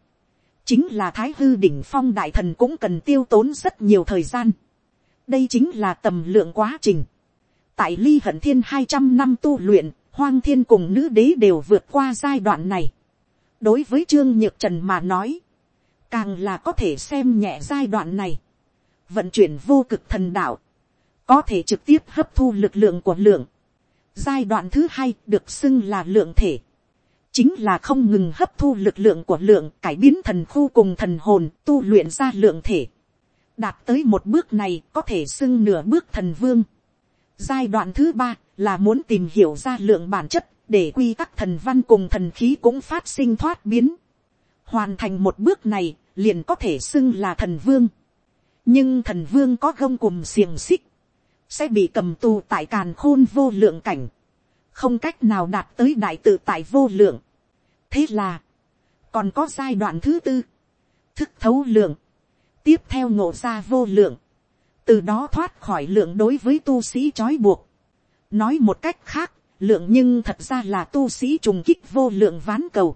Chính là thái hư đỉnh phong đại thần cũng cần tiêu tốn rất nhiều thời gian. Đây chính là tầm lượng quá trình. Tại ly hận thiên hai trăm năm tu luyện, hoang thiên cùng nữ đế đều vượt qua giai đoạn này. Đối với Trương Nhược Trần mà nói, càng là có thể xem nhẹ giai đoạn này. Vận chuyển vô cực thần đạo, có thể trực tiếp hấp thu lực lượng của lượng. Giai đoạn thứ hai được xưng là lượng thể. Chính là không ngừng hấp thu lực lượng của lượng, cải biến thần khu cùng thần hồn, tu luyện ra lượng thể. Đạt tới một bước này, có thể xưng nửa bước thần vương. Giai đoạn thứ ba là muốn tìm hiểu ra lượng bản chất, để quy tắc thần văn cùng thần khí cũng phát sinh thoát biến. Hoàn thành một bước này, liền có thể xưng là thần vương. Nhưng thần vương có gông cùng xiềng xích. Sẽ bị cầm tù tại càn khôn vô lượng cảnh. Không cách nào đạt tới đại tự tại vô lượng. Thế là. Còn có giai đoạn thứ tư. Thức thấu lượng. Tiếp theo ngộ ra vô lượng. Từ đó thoát khỏi lượng đối với tu sĩ trói buộc. Nói một cách khác. Lượng nhưng thật ra là tu sĩ trùng kích vô lượng ván cầu.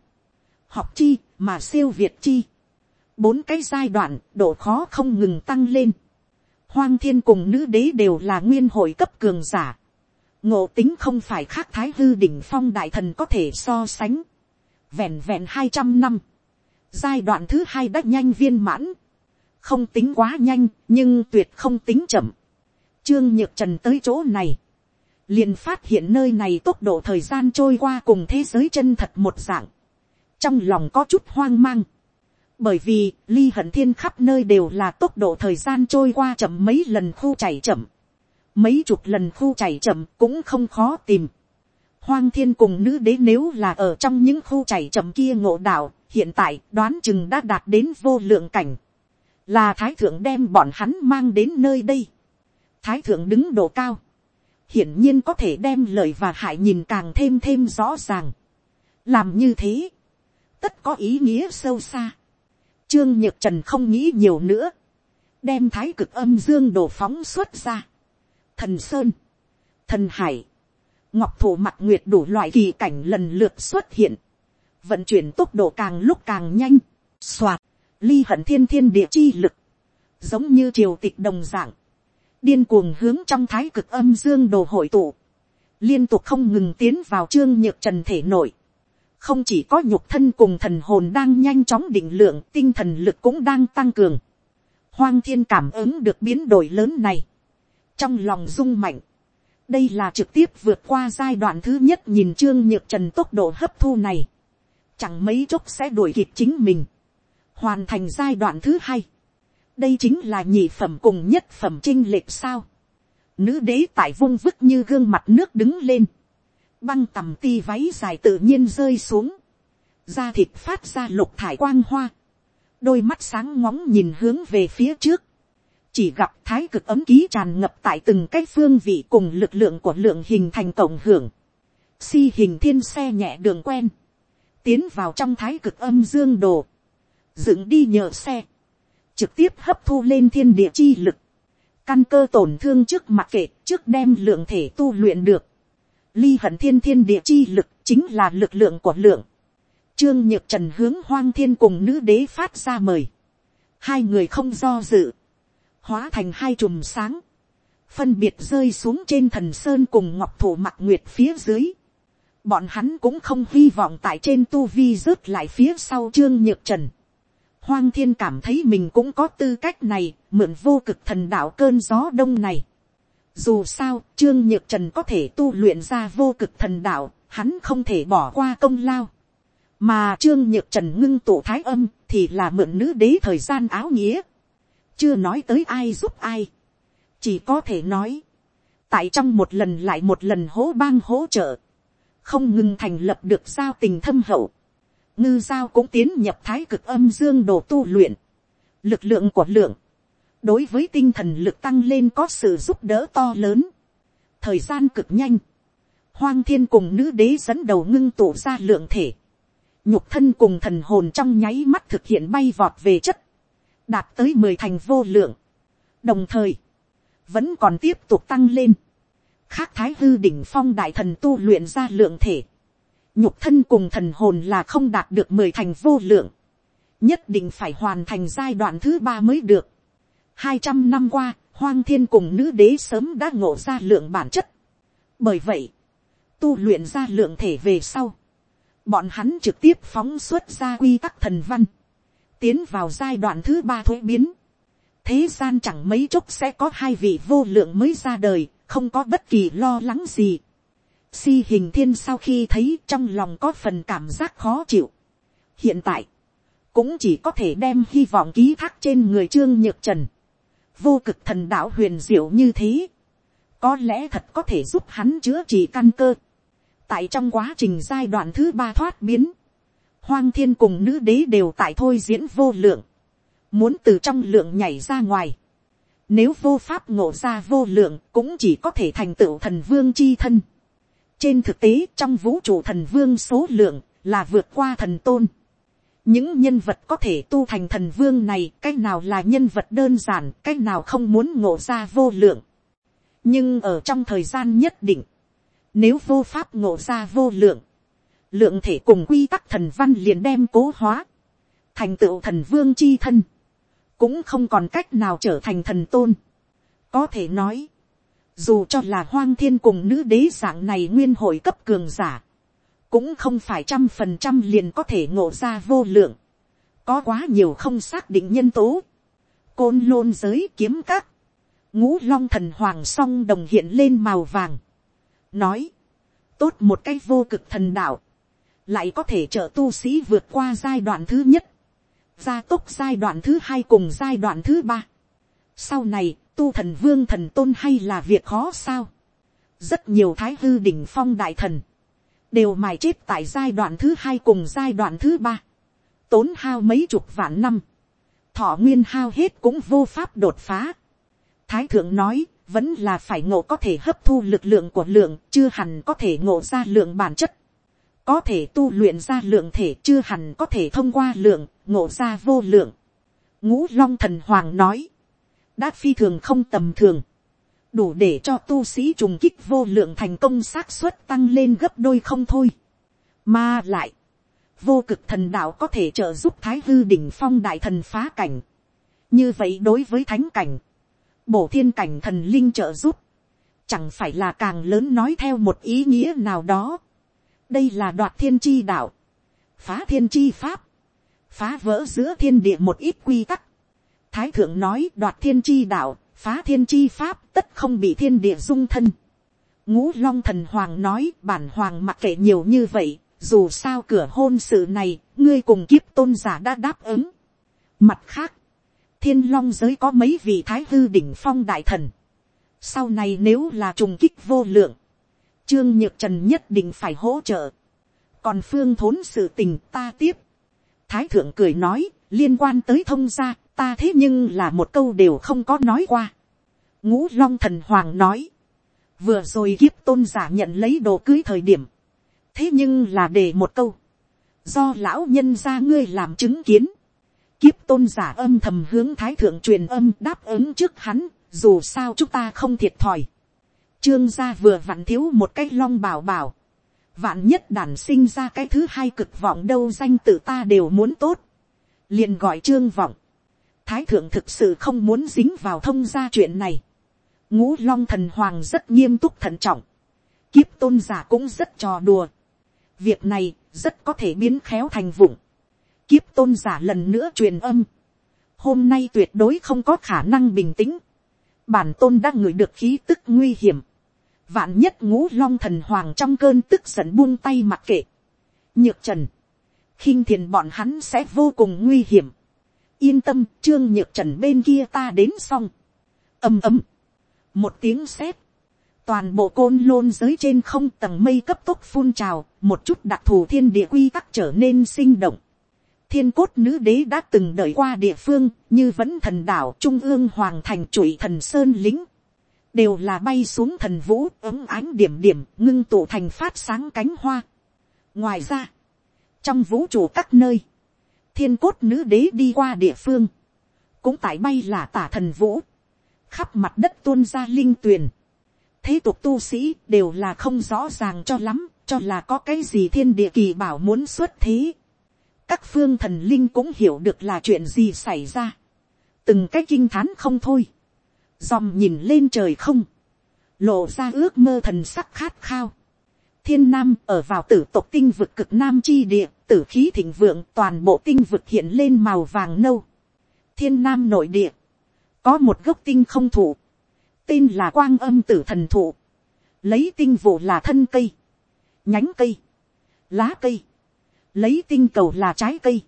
Học chi mà siêu việt chi bốn cái giai đoạn, độ khó không ngừng tăng lên. Hoang thiên cùng nữ đế đều là nguyên hội cấp cường giả. Ngộ tính không phải khác thái hư đỉnh phong đại thần có thể so sánh. Vẹn vẹn hai trăm năm. Giai đoạn thứ hai đã nhanh viên mãn. Không tính quá nhanh nhưng tuyệt không tính chậm. Trương Nhược Trần tới chỗ này. Liền phát hiện nơi này tốc độ thời gian trôi qua cùng thế giới chân thật một dạng. Trong lòng có chút hoang mang bởi vì ly hận thiên khắp nơi đều là tốc độ thời gian trôi qua chậm mấy lần khu chảy chậm, mấy chục lần khu chảy chậm cũng không khó tìm. Hoang thiên cùng nữ đế nếu là ở trong những khu chảy chậm kia ngộ đạo, hiện tại đoán chừng đã đạt đến vô lượng cảnh. Là thái thượng đem bọn hắn mang đến nơi đây. Thái thượng đứng độ cao. Hiển nhiên có thể đem lời và hại nhìn càng thêm thêm rõ ràng. Làm như thế. Tất có ý nghĩa sâu xa. Trương Nhược Trần không nghĩ nhiều nữa. Đem thái cực âm dương đổ phóng xuất ra. Thần Sơn. Thần Hải. Ngọc Thủ mặt nguyệt đủ loại kỳ cảnh lần lượt xuất hiện. Vận chuyển tốc độ càng lúc càng nhanh. soạt, Ly hận thiên thiên địa chi lực. Giống như triều tịch đồng dạng. Điên cuồng hướng trong thái cực âm dương đồ hội tụ. Liên tục không ngừng tiến vào trương nhược trần thể nội không chỉ có nhục thân cùng thần hồn đang nhanh chóng định lượng, tinh thần lực cũng đang tăng cường. Hoang thiên cảm ứng được biến đổi lớn này. Trong lòng rung mạnh. Đây là trực tiếp vượt qua giai đoạn thứ nhất nhìn Trương Nhược Trần tốc độ hấp thu này. Chẳng mấy chốc sẽ đuổi kịp chính mình. Hoàn thành giai đoạn thứ hai. Đây chính là nhị phẩm cùng nhất phẩm trinh lệch sao. Nữ đế tại vung vức như gương mặt nước đứng lên băng tầm ti váy dài tự nhiên rơi xuống, da thịt phát ra lục thải quang hoa, đôi mắt sáng ngóng nhìn hướng về phía trước, chỉ gặp thái cực ấm ký tràn ngập tại từng cái phương vị cùng lực lượng của lượng hình thành tổng hưởng, si hình thiên xe nhẹ đường quen, tiến vào trong thái cực âm dương đồ, dựng đi nhờ xe, trực tiếp hấp thu lên thiên địa chi lực, căn cơ tổn thương trước mặt kệ trước đem lượng thể tu luyện được, ly hận thiên thiên địa chi lực chính là lực lượng của lượng. Trương nhược trần hướng hoang thiên cùng nữ đế phát ra mời. Hai người không do dự. Hóa thành hai chùm sáng. Phân biệt rơi xuống trên thần sơn cùng ngọc thủ mặt nguyệt phía dưới. Bọn hắn cũng không hy vọng tại trên tu vi rớt lại phía sau trương nhược trần. Hoang thiên cảm thấy mình cũng có tư cách này, mượn vô cực thần đạo cơn gió đông này dù sao, Trương Nhược Trần có thể tu luyện ra vô cực thần đạo, hắn không thể bỏ qua công lao. Mà Trương Nhược Trần ngưng tụ thái âm thì là mượn nữ đế thời gian áo nghĩa. Chưa nói tới ai giúp ai. Chỉ có thể nói. Tại trong một lần lại một lần hố bang hỗ trợ. Không ngừng thành lập được giao tình thâm hậu. Ngư giao cũng tiến nhập thái cực âm dương đồ tu luyện. Lực lượng của lượng đối với tinh thần lực tăng lên có sự giúp đỡ to lớn. thời gian cực nhanh, hoang thiên cùng nữ đế dẫn đầu ngưng tụ ra lượng thể, nhục thân cùng thần hồn trong nháy mắt thực hiện bay vọt về chất, đạt tới mười thành vô lượng, đồng thời, vẫn còn tiếp tục tăng lên, khác thái hư đỉnh phong đại thần tu luyện ra lượng thể, nhục thân cùng thần hồn là không đạt được mười thành vô lượng, nhất định phải hoàn thành giai đoạn thứ ba mới được. hai trăm năm qua, hoang thiên cùng nữ đế sớm đã ngộ ra lượng bản chất. bởi vậy, tu luyện ra lượng thể về sau, bọn hắn trực tiếp phóng xuất ra quy tắc thần văn, tiến vào giai đoạn thứ ba thuế biến. thế gian chẳng mấy chốc sẽ có hai vị vô lượng mới ra đời, không có bất kỳ lo lắng gì. Si hình thiên sau khi thấy trong lòng có phần cảm giác khó chịu. hiện tại, cũng chỉ có thể đem hy vọng ký thác trên người trương nhược trần. vô cực thần đạo huyền diệu như thế, có lẽ thật có thể giúp hắn chữa trị căn cơ. tại trong quá trình giai đoạn thứ ba thoát biến, hoang thiên cùng nữ đế đều tại thôi diễn vô lượng, muốn từ trong lượng nhảy ra ngoài. Nếu vô pháp ngộ ra vô lượng cũng chỉ có thể thành tựu thần vương chi thân. Trên thực tế trong vũ trụ thần vương số lượng là vượt qua thần tôn những nhân vật có thể tu thành thần vương này cách nào là nhân vật đơn giản cách nào không muốn ngộ ra vô lượng nhưng ở trong thời gian nhất định nếu vô pháp ngộ ra vô lượng lượng thể cùng quy tắc thần văn liền đem cố hóa. Thành tựu thần vương chi thân. Cũng không còn cách nào trở thành thần tôn. Có thể nói dù cho là hoang thiên cùng nữ đế dạng này nguyên hội cấp cường giả cũng không phải trăm phần trăm liền có thể ngộ ra vô lượng, có quá nhiều không xác định nhân tố, côn lôn giới kiếm các, ngũ long thần hoàng song đồng hiện lên màu vàng, nói, tốt một cái vô cực thần đạo, lại có thể trợ tu sĩ vượt qua giai đoạn thứ nhất, gia tốc giai đoạn thứ hai cùng giai đoạn thứ ba. Sau này, tu thần vương thần tôn hay là việc khó sao? Rất nhiều thái hư đỉnh phong đại thần, đều mài chết tại giai đoạn thứ hai cùng giai đoạn thứ ba, tốn hao mấy chục vạn năm, thọ nguyên hao hết cũng vô pháp đột phá. Thái thượng nói, vẫn là phải ngộ có thể hấp thu lực lượng của lượng, chưa hẳn có thể ngộ ra lượng bản chất. Có thể tu luyện ra lượng thể chưa hẳn có thể thông qua lượng, ngộ ra vô lượng. Ngũ Long Thần Hoàng nói, đã phi thường không tầm thường đủ để cho tu sĩ trùng kích vô lượng thành công xác suất tăng lên gấp đôi không thôi. Mà lại, vô cực thần đạo có thể trợ giúp thái hư đỉnh phong đại thần phá cảnh. Như vậy đối với thánh cảnh, bổ thiên cảnh thần linh trợ giúp, chẳng phải là càng lớn nói theo một ý nghĩa nào đó đây là đoạt thiên chi đạo, phá thiên chi pháp, phá vỡ giữa thiên địa một ít quy tắc. Thái thượng nói đoạt thiên chi đạo phá thiên chi pháp tất không bị thiên địa dung thân. ngũ long thần hoàng nói bản hoàng mặc kệ nhiều như vậy, dù sao cửa hôn sự này, ngươi cùng kiếp tôn giả đã đáp ứng. mặt khác, thiên long giới có mấy vị thái hư đỉnh phong đại thần. sau này nếu là trùng kích vô lượng, trương nhược trần nhất định phải hỗ trợ. còn phương thốn sự tình ta tiếp. thái thượng cười nói, liên quan tới thông gia, ta thế nhưng là một câu đều không có nói qua. ngũ long thần hoàng nói, vừa rồi kiếp tôn giả nhận lấy đồ cưới thời điểm, thế nhưng là để một câu, do lão nhân ra ngươi làm chứng kiến, kiếp tôn giả âm thầm hướng thái thượng truyền âm đáp ứng trước hắn, dù sao chúng ta không thiệt thòi. Trương gia vừa vặn thiếu một cái long bảo bảo, vạn nhất đản sinh ra cái thứ hai cực vọng đâu danh tự ta đều muốn tốt, liền gọi trương vọng, thái thượng thực sự không muốn dính vào thông gia chuyện này. ngũ long thần hoàng rất nghiêm túc thận trọng. kiếp tôn giả cũng rất trò đùa. việc này rất có thể biến khéo thành vụng. kiếp tôn giả lần nữa truyền âm. hôm nay tuyệt đối không có khả năng bình tĩnh. bản tôn đã ngửi được khí tức nguy hiểm vạn nhất ngũ long thần hoàng trong cơn tức giận buông tay mặc kệ. nhược trần. khinh thiền bọn hắn sẽ vô cùng nguy hiểm. Yên tâm, trương nhược trần bên kia ta đến xong. Ầm ầm. Một tiếng sét. Toàn bộ côn lôn giới trên không tầng mây cấp tốc phun trào, một chút đặc thù thiên địa quy tắc trở nên sinh động. Thiên cốt nữ đế đã từng đợi qua địa phương, như vẫn thần đảo, trung ương hoàng thành trụy thần sơn lính đều là bay xuống thần vũ ấm ánh điểm điểm ngưng tụ thành phát sáng cánh hoa. Ngoài ra trong vũ trụ các nơi thiên cốt nữ đế đi qua địa phương, cũng tại bay là tả thần vũ, khắp mặt đất tuôn ra linh tuyền, thế tục tu sĩ đều là không rõ ràng cho lắm, cho là có cái gì thiên địa kỳ bảo muốn xuất thế. các phương thần linh cũng hiểu được là chuyện gì xảy ra, từng cái kinh thán không thôi, dòm nhìn lên trời không, lộ ra ước mơ thần sắc khát khao. thiên nam ở vào tử tộc tinh vực cực nam chi địa, tử khí thịnh vượng toàn bộ tinh vực hiện lên màu vàng nâu. thiên nam nội địa, có một gốc tinh không thụ, tên là quang âm tử thần thụ, lấy tinh vụ là thân cây, nhánh cây, lá cây, lấy tinh cầu là trái cây,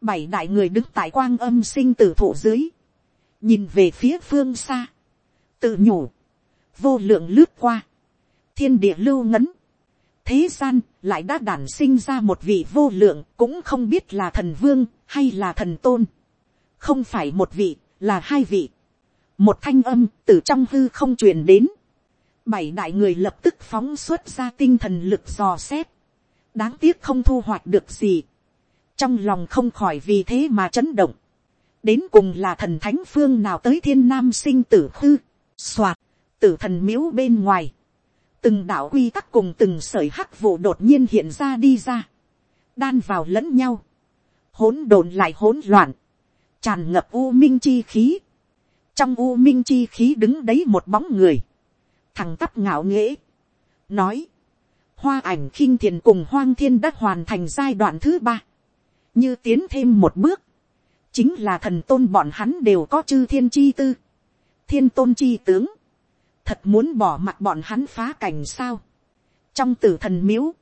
bảy đại người đứng tại quang âm sinh tử thụ dưới, nhìn về phía phương xa, tự nhủ, vô lượng lướt qua, thiên địa lưu ngấn, thế gian lại đã đản sinh ra một vị vô lượng cũng không biết là thần vương hay là thần tôn, không phải một vị là hai vị, một thanh âm từ trong hư không truyền đến, bảy đại người lập tức phóng xuất ra tinh thần lực dò xét, đáng tiếc không thu hoạch được gì, trong lòng không khỏi vì thế mà chấn động, đến cùng là thần thánh phương nào tới thiên nam sinh tử hư, soạt, tử thần miếu bên ngoài, từng đạo quy tắc cùng từng sởi hắc vụ đột nhiên hiện ra đi ra, đan vào lẫn nhau, hỗn độn lại hỗn loạn, tràn ngập u minh chi khí, trong u minh chi khí đứng đấy một bóng người, thằng tắp ngạo nghễ, nói, hoa ảnh khinh thiền cùng hoang thiên đã hoàn thành giai đoạn thứ ba, như tiến thêm một bước, chính là thần tôn bọn hắn đều có chư thiên chi tư, thiên tôn chi tướng, thật muốn bỏ mặt bọn hắn phá cảnh sao, trong tử thần miếu,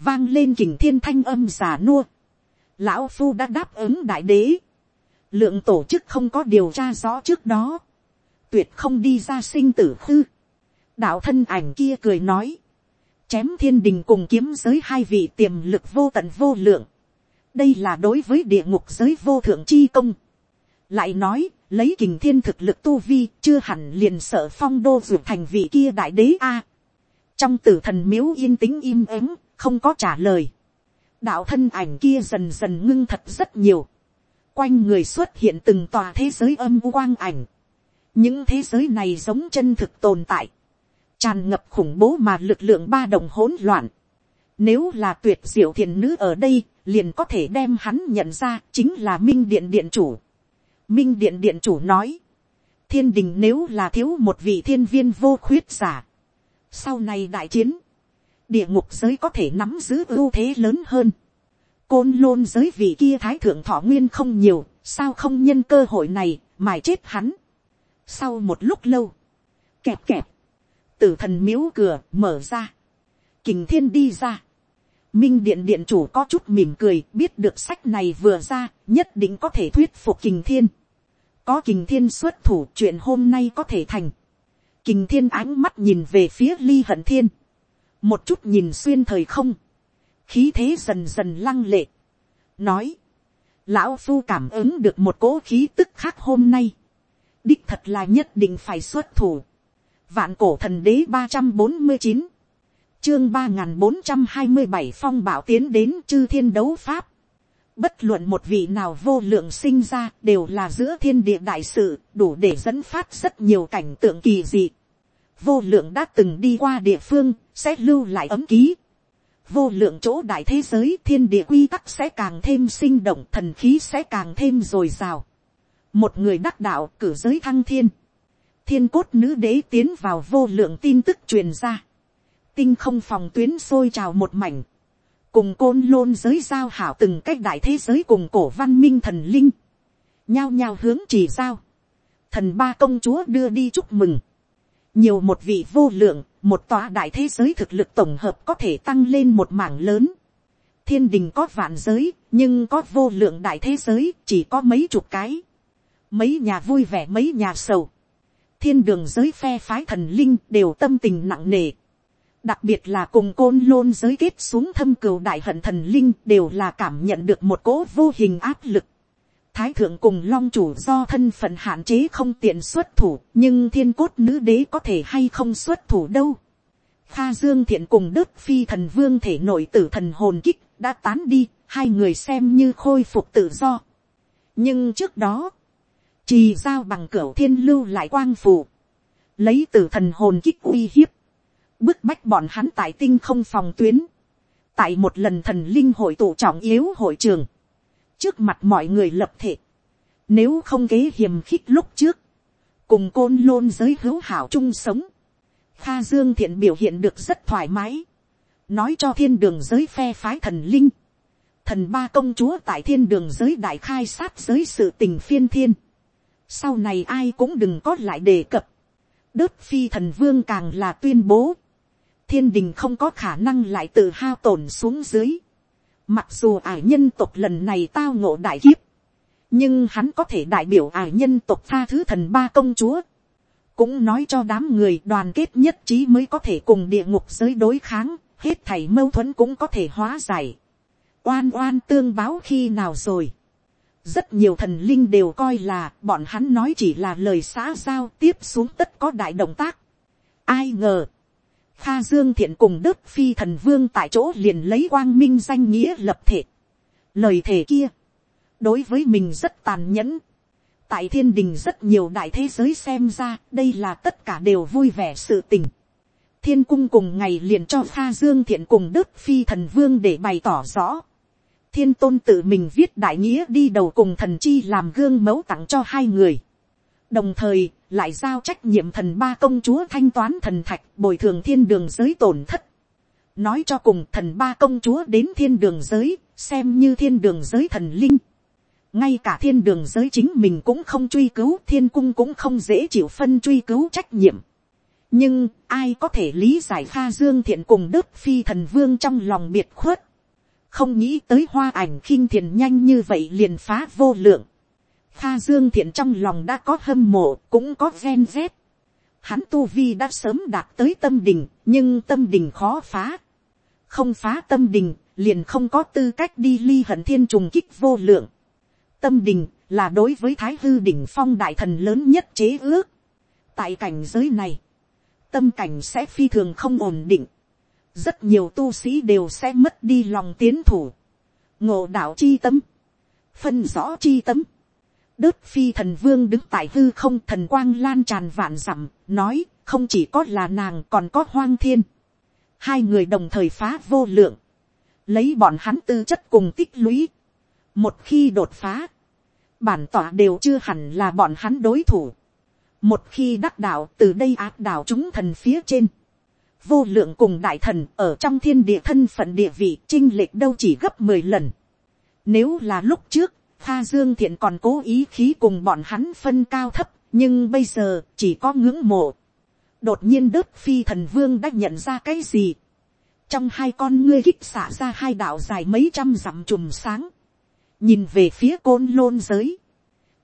vang lên kình thiên thanh âm giả nua, lão phu đã đáp ứng đại đế, lượng tổ chức không có điều tra rõ trước đó, tuyệt không đi ra sinh tử hư. đạo thân ảnh kia cười nói, chém thiên đình cùng kiếm giới hai vị tiềm lực vô tận vô lượng, đây là đối với địa ngục giới vô thượng chi công. lại nói, lấy kình thiên thực lực tu vi chưa hẳn liền sợ phong đô ruột thành vị kia đại đế a. trong tử thần miếu yên tĩnh im ắng không có trả lời. đạo thân ảnh kia dần dần ngưng thật rất nhiều quanh người xuất hiện từng tòa thế giới âm quang ảnh. những thế giới này giống chân thực tồn tại, tràn ngập khủng bố mà lực lượng ba đồng hỗn loạn. Nếu là tuyệt diệu thiền nữ ở đây, liền có thể đem hắn nhận ra chính là minh điện điện chủ. minh điện điện chủ nói, thiên đình nếu là thiếu một vị thiên viên vô khuyết giả. sau này đại chiến, địa ngục giới có thể nắm giữ ưu thế lớn hơn côn lôn giới vị kia thái thượng thọ nguyên không nhiều, sao không nhân cơ hội này, mài chết hắn. Sau một lúc lâu, kẹp kẹp, tử thần miếu cửa mở ra, kình thiên đi ra. Minh điện điện chủ có chút mỉm cười, biết được sách này vừa ra, nhất định có thể thuyết phục kình thiên. Có kình thiên xuất thủ chuyện hôm nay có thể thành. Kình thiên ánh mắt nhìn về phía ly hận thiên. Một chút nhìn xuyên thời không khí thế dần dần lăng lệ, nói, lão phu cảm ứng được một cỗ khí tức khác hôm nay, đích thật là nhất định phải xuất thủ, vạn cổ thần đế ba trăm bốn mươi chín, chương ba n g h n bốn trăm hai mươi bảy phong bảo tiến đến chư thiên đấu pháp, bất luận một vị nào vô lượng sinh ra đều là giữa thiên địa đại sự đủ để dẫn phát rất nhiều cảnh tượng kỳ dị. vô lượng đã từng đi qua địa phương sẽ lưu lại ấm ký vô lượng chỗ đại thế giới thiên địa quy tắc sẽ càng thêm sinh động thần khí sẽ càng thêm dồi dào. một người đắc đạo cử giới thăng thiên. thiên cốt nữ đế tiến vào vô lượng tin tức truyền ra tinh không phòng tuyến sôi trào một mảnh. cùng côn lôn giới giao hảo từng cách đại thế giới cùng cổ văn minh thần linh. nhao nhao hướng chỉ giao. thần ba công chúa đưa đi chúc mừng. nhiều một vị vô lượng một tòa đại thế giới thực lực tổng hợp có thể tăng lên một mảng lớn. thiên đình có vạn giới, nhưng có vô lượng đại thế giới, chỉ có mấy chục cái. mấy nhà vui vẻ mấy nhà sầu. thiên đường giới phe phái thần linh đều tâm tình nặng nề đặc biệt là cùng côn lôn giới kết xuống thâm cừu đại hận thần linh đều là cảm nhận được một cỗ vô hình áp lực thái thượng cùng long chủ do thân phận hạn chế không tiện xuất thủ, nhưng thiên cốt nữ đế có thể hay không xuất thủ đâu. Kha Dương Thiện cùng Đức Phi thần vương thể nội tử thần hồn kích đã tán đi, hai người xem như khôi phục tự do. Nhưng trước đó, trì giao bằng cửa thiên lưu lại quang phủ lấy tử thần hồn kích uy hiếp, bức bách bọn hắn tại tinh không phòng tuyến, tại một lần thần linh hội tụ trọng yếu hội trường, trước mặt mọi người lập thể, nếu không kế hiềm khích lúc trước, cùng côn lôn giới hữu hảo chung sống, Kha Dương Thiện biểu hiện được rất thoải mái. Nói cho thiên đường giới phe phái thần linh. Thần ba công chúa tại thiên đường giới đại khai sát giới sự tình phiên thiên. Sau này ai cũng đừng có lại đề cập. Đớt phi thần vương càng là tuyên bố. Thiên đình không có khả năng lại tự hao tổn xuống dưới. Mặc dù ải nhân tộc lần này tao ngộ đại kiếp. Nhưng hắn có thể đại biểu ải nhân tộc tha thứ thần ba công chúa cũng nói cho đám người đoàn kết nhất trí mới có thể cùng địa ngục giới đối kháng, hết thảy mâu thuẫn cũng có thể hóa giải. Oan oan tương báo khi nào rồi. Rất nhiều thần linh đều coi là bọn hắn nói chỉ là lời xã giao tiếp xuống tất có đại động tác. Ai ngờ. Kha Dương Thiện cùng Đức Phi thần vương tại chỗ liền lấy quang minh danh nghĩa lập thể. Lời thể kia. Đối với mình rất tàn nhẫn tại thiên đình rất nhiều đại thế giới xem ra, đây là tất cả đều vui vẻ sự tình. thiên cung cùng ngày liền cho pha dương thiện cùng đức phi thần vương để bày tỏ rõ. thiên tôn tự mình viết đại nghĩa đi đầu cùng thần chi làm gương mẫu tặng cho hai người đồng thời, lại giao trách nhiệm thần ba công chúa thanh toán thần thạch bồi thường thiên đường giới tổn thất. nói cho cùng thần ba công chúa đến thiên đường giới, xem như thiên đường giới thần linh ngay cả thiên đường giới chính mình cũng không truy cứu, thiên cung cũng không dễ chịu phân truy cứu trách nhiệm. nhưng, ai có thể lý giải pha dương thiện cùng đức phi thần vương trong lòng biệt khuất. không nghĩ tới hoa ảnh khinh thiền nhanh như vậy liền phá vô lượng pha dương thiện trong lòng đã có hâm mộ cũng có ghen ghét. hắn tu vi đã sớm đạt tới tâm đình nhưng tâm đình khó phá. không phá tâm đình liền không có tư cách đi ly hận thiên trùng kích vô lượng tâm đình là đối với thái hư đỉnh phong đại thần lớn nhất chế ước. tại cảnh giới này, tâm cảnh sẽ phi thường không ổn định. rất nhiều tu sĩ đều sẽ mất đi lòng tiến thủ. ngộ đạo chi tâm, phân rõ chi tâm. Đớt phi thần vương đứng tại hư không thần quang lan tràn vạn dặm, nói không chỉ có là nàng còn có hoang thiên. Hai người đồng thời phá vô lượng. Lấy bọn hắn tư chất cùng tích lũy. Một khi đột phá bản tỏa đều chưa hẳn là bọn hắn đối thủ. một khi đắc đạo từ đây áp đạo chúng thần phía trên. vô lượng cùng đại thần ở trong thiên địa thân phận địa vị chinh lệch đâu chỉ gấp mười lần. nếu là lúc trước, Tha dương thiện còn cố ý khí cùng bọn hắn phân cao thấp, nhưng bây giờ chỉ có ngưỡng mộ. đột nhiên Đức phi thần vương đã nhận ra cái gì. trong hai con ngươi hít xả ra hai đạo dài mấy trăm dặm chùm sáng nhìn về phía côn lôn giới,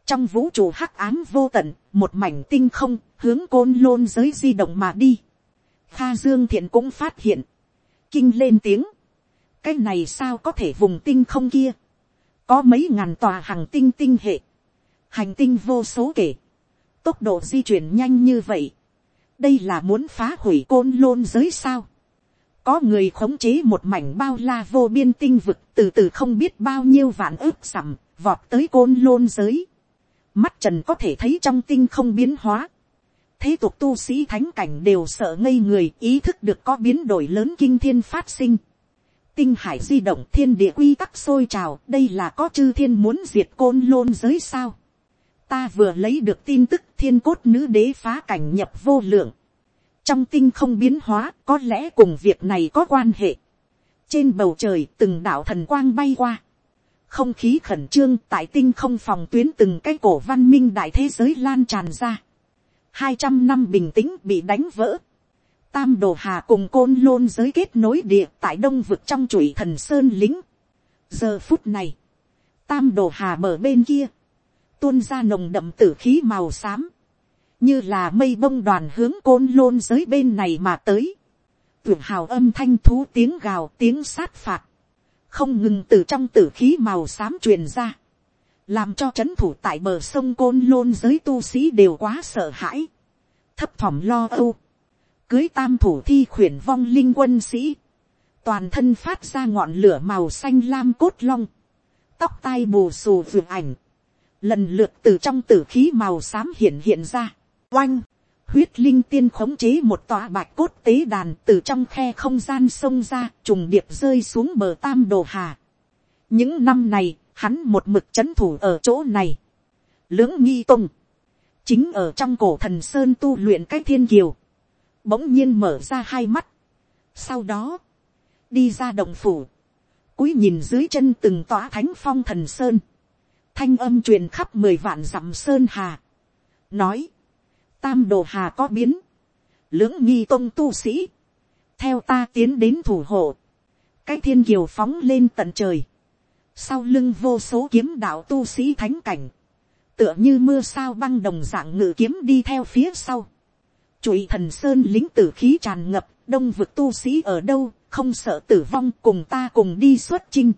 trong vũ trụ hắc ám vô tận, một mảnh tinh không hướng côn lôn giới di động mà đi. Kha Dương Thiện cũng phát hiện, kinh lên tiếng, cái này sao có thể vùng tinh không kia, có mấy ngàn tòa hàng tinh tinh hệ, hành tinh vô số kể, tốc độ di chuyển nhanh như vậy, đây là muốn phá hủy côn lôn giới sao, có người khống chế một mảnh bao la vô biên tinh vực từ từ không biết bao nhiêu vạn ước sầm vọt tới côn lôn giới. Mắt trần có thể thấy trong tinh không biến hóa. Thế tục tu sĩ thánh cảnh đều sợ ngây người ý thức được có biến đổi lớn kinh thiên phát sinh. Tinh hải di động thiên địa quy tắc sôi trào, đây là có chư thiên muốn diệt côn lôn giới sao. Ta vừa lấy được tin tức thiên cốt nữ đế phá cảnh nhập vô lượng trong tinh không biến hóa, có lẽ cùng việc này có quan hệ. trên bầu trời từng đạo thần quang bay qua. không khí khẩn trương tại tinh không phòng tuyến từng cái cổ văn minh đại thế giới lan tràn ra. hai trăm năm bình tĩnh bị đánh vỡ tam đồ hà cùng côn lôn giới kết nối địa tại đông vực trong chuỗi thần sơn lính. giờ phút này, tam đồ hà mở bên kia, tuôn ra nồng đậm tử khí màu xám. Như là mây bông đoàn hướng côn lôn giới bên này mà tới. Tưởng hào âm thanh thú tiếng gào tiếng sát phạt, không ngừng từ trong tử khí màu xám truyền ra, làm cho c h ấ n thủ tại bờ sông côn lôn giới tu sĩ đều quá sợ hãi, thấp thỏm lo âu, cưới tam thủ thi khuyển vong linh quân sĩ, toàn thân phát ra ngọn lửa màu xanh lam cốt long, tóc tai bù xù vượt ảnh, lần lượt từ trong tử khí màu xám hiện hiện ra, oanh, huyết linh tiên khống chế một tòa bạch cốt tế đàn từ trong khe không gian sông ra trùng điệp rơi xuống bờ tam đồ hà. những năm này, hắn một mực c h ấ n thủ ở chỗ này. lưỡng nghi tùng, chính ở trong cổ thần sơn tu luyện cái thiên kiều, bỗng nhiên mở ra hai mắt. sau đó, đi ra đồng phủ, cúi nhìn dưới chân từng tòa thánh phong thần sơn, thanh âm truyền khắp mười vạn dặm sơn hà, nói, tam đồ hà có biến, lưỡng nghi tôn tu sĩ, theo ta tiến đến thủ hộ, cái thiên kiều phóng lên tận trời, sau lưng vô số kiếm đạo tu sĩ thánh cảnh, tựa như mưa sao băng đồng dạng ngự kiếm đi theo phía sau, trụy thần sơn lính tử khí tràn ngập, đông vực tu sĩ ở đâu, không sợ tử vong cùng ta cùng đi xuất chinh.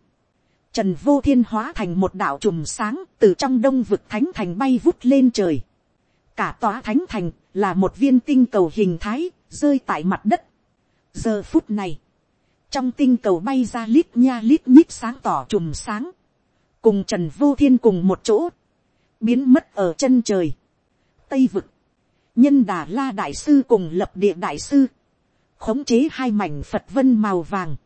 Trần vô thiên hóa thành một đạo trùm sáng từ trong đông vực thánh thành bay vút lên trời cả tòa thánh thành là một viên tinh cầu hình thái rơi tại mặt đất. giờ phút này, trong tinh cầu bay ra lít nha lít nhít sáng tỏ chùm sáng, cùng trần vô thiên cùng một chỗ, biến mất ở chân trời, tây vực, nhân đà la đại sư cùng lập địa đại sư, khống chế hai mảnh phật vân màu vàng,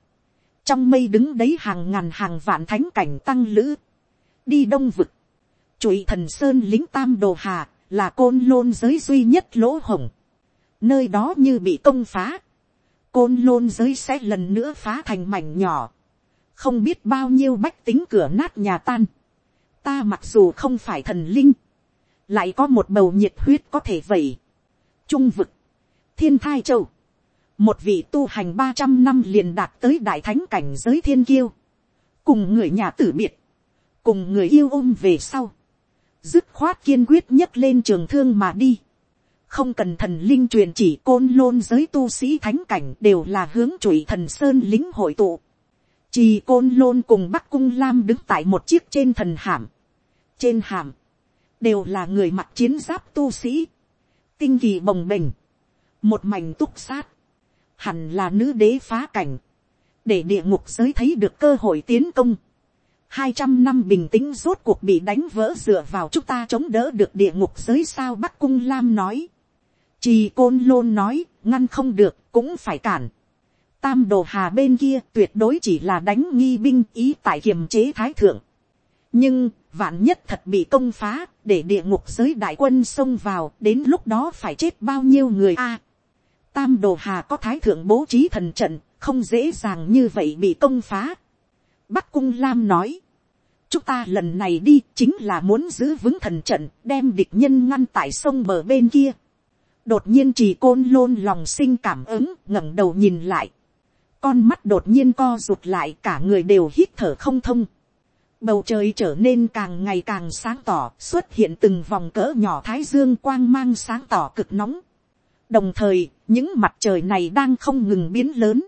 trong mây đứng đấy hàng ngàn hàng vạn thánh cảnh tăng lữ, đi đông vực, chuỗi thần sơn lính tam đồ hà, là côn lôn giới duy nhất lỗ hổng, nơi đó như bị công phá, côn lôn giới sẽ lần nữa phá thành mảnh nhỏ, không biết bao nhiêu bách tính cửa nát nhà tan, ta mặc dù không phải thần linh, lại có một bầu nhiệt huyết có thể vẩy, trung vực, thiên thai châu, một vị tu hành ba trăm năm liền đạt tới đại thánh cảnh giới thiên kiêu, cùng người nhà tử biệt, cùng người yêu ôm về sau, dứt khoát kiên quyết nhất lên trường thương mà đi. không cần thần linh truyền chỉ côn lôn giới tu sĩ thánh cảnh đều là hướng chuỗi thần sơn lính hội tụ. Chỉ côn lôn cùng bắc cung lam đứng tại một chiếc trên thần hàm. trên hàm, đều là người mặc chiến giáp tu sĩ. tinh kỳ bồng bềnh, một mảnh túc sát, hẳn là nữ đế phá cảnh, để địa ngục giới thấy được cơ hội tiến công hai trăm năm bình tĩnh rốt cuộc bị đánh vỡ dựa vào chúng ta chống đỡ được địa ngục giới sao bắc cung lam nói. Trì côn lôn nói, ngăn không được, cũng phải cản. Tam đồ hà bên kia tuyệt đối chỉ là đánh nghi binh ý tại kiềm chế thái thượng. Nhưng, vạn nhất thật bị công phá, để địa ngục giới đại quân xông vào, đến lúc đó phải chết bao nhiêu người a Tam đồ hà có thái thượng bố trí thần trận, không dễ dàng như vậy bị công phá. Bắc cung lam nói, chúng ta lần này đi chính là muốn giữ vững thần trận, đem địch nhân ngăn tại sông bờ bên kia. đột nhiên trì côn lôn lòng sinh cảm ứng, ngẩng đầu nhìn lại. con mắt đột nhiên co rụt lại cả người đều hít thở không thông bầu trời trở nên càng ngày càng sáng tỏ, xuất hiện từng vòng cỡ nhỏ thái dương quang mang sáng tỏ cực nóng. đồng thời, những mặt trời này đang không ngừng biến lớn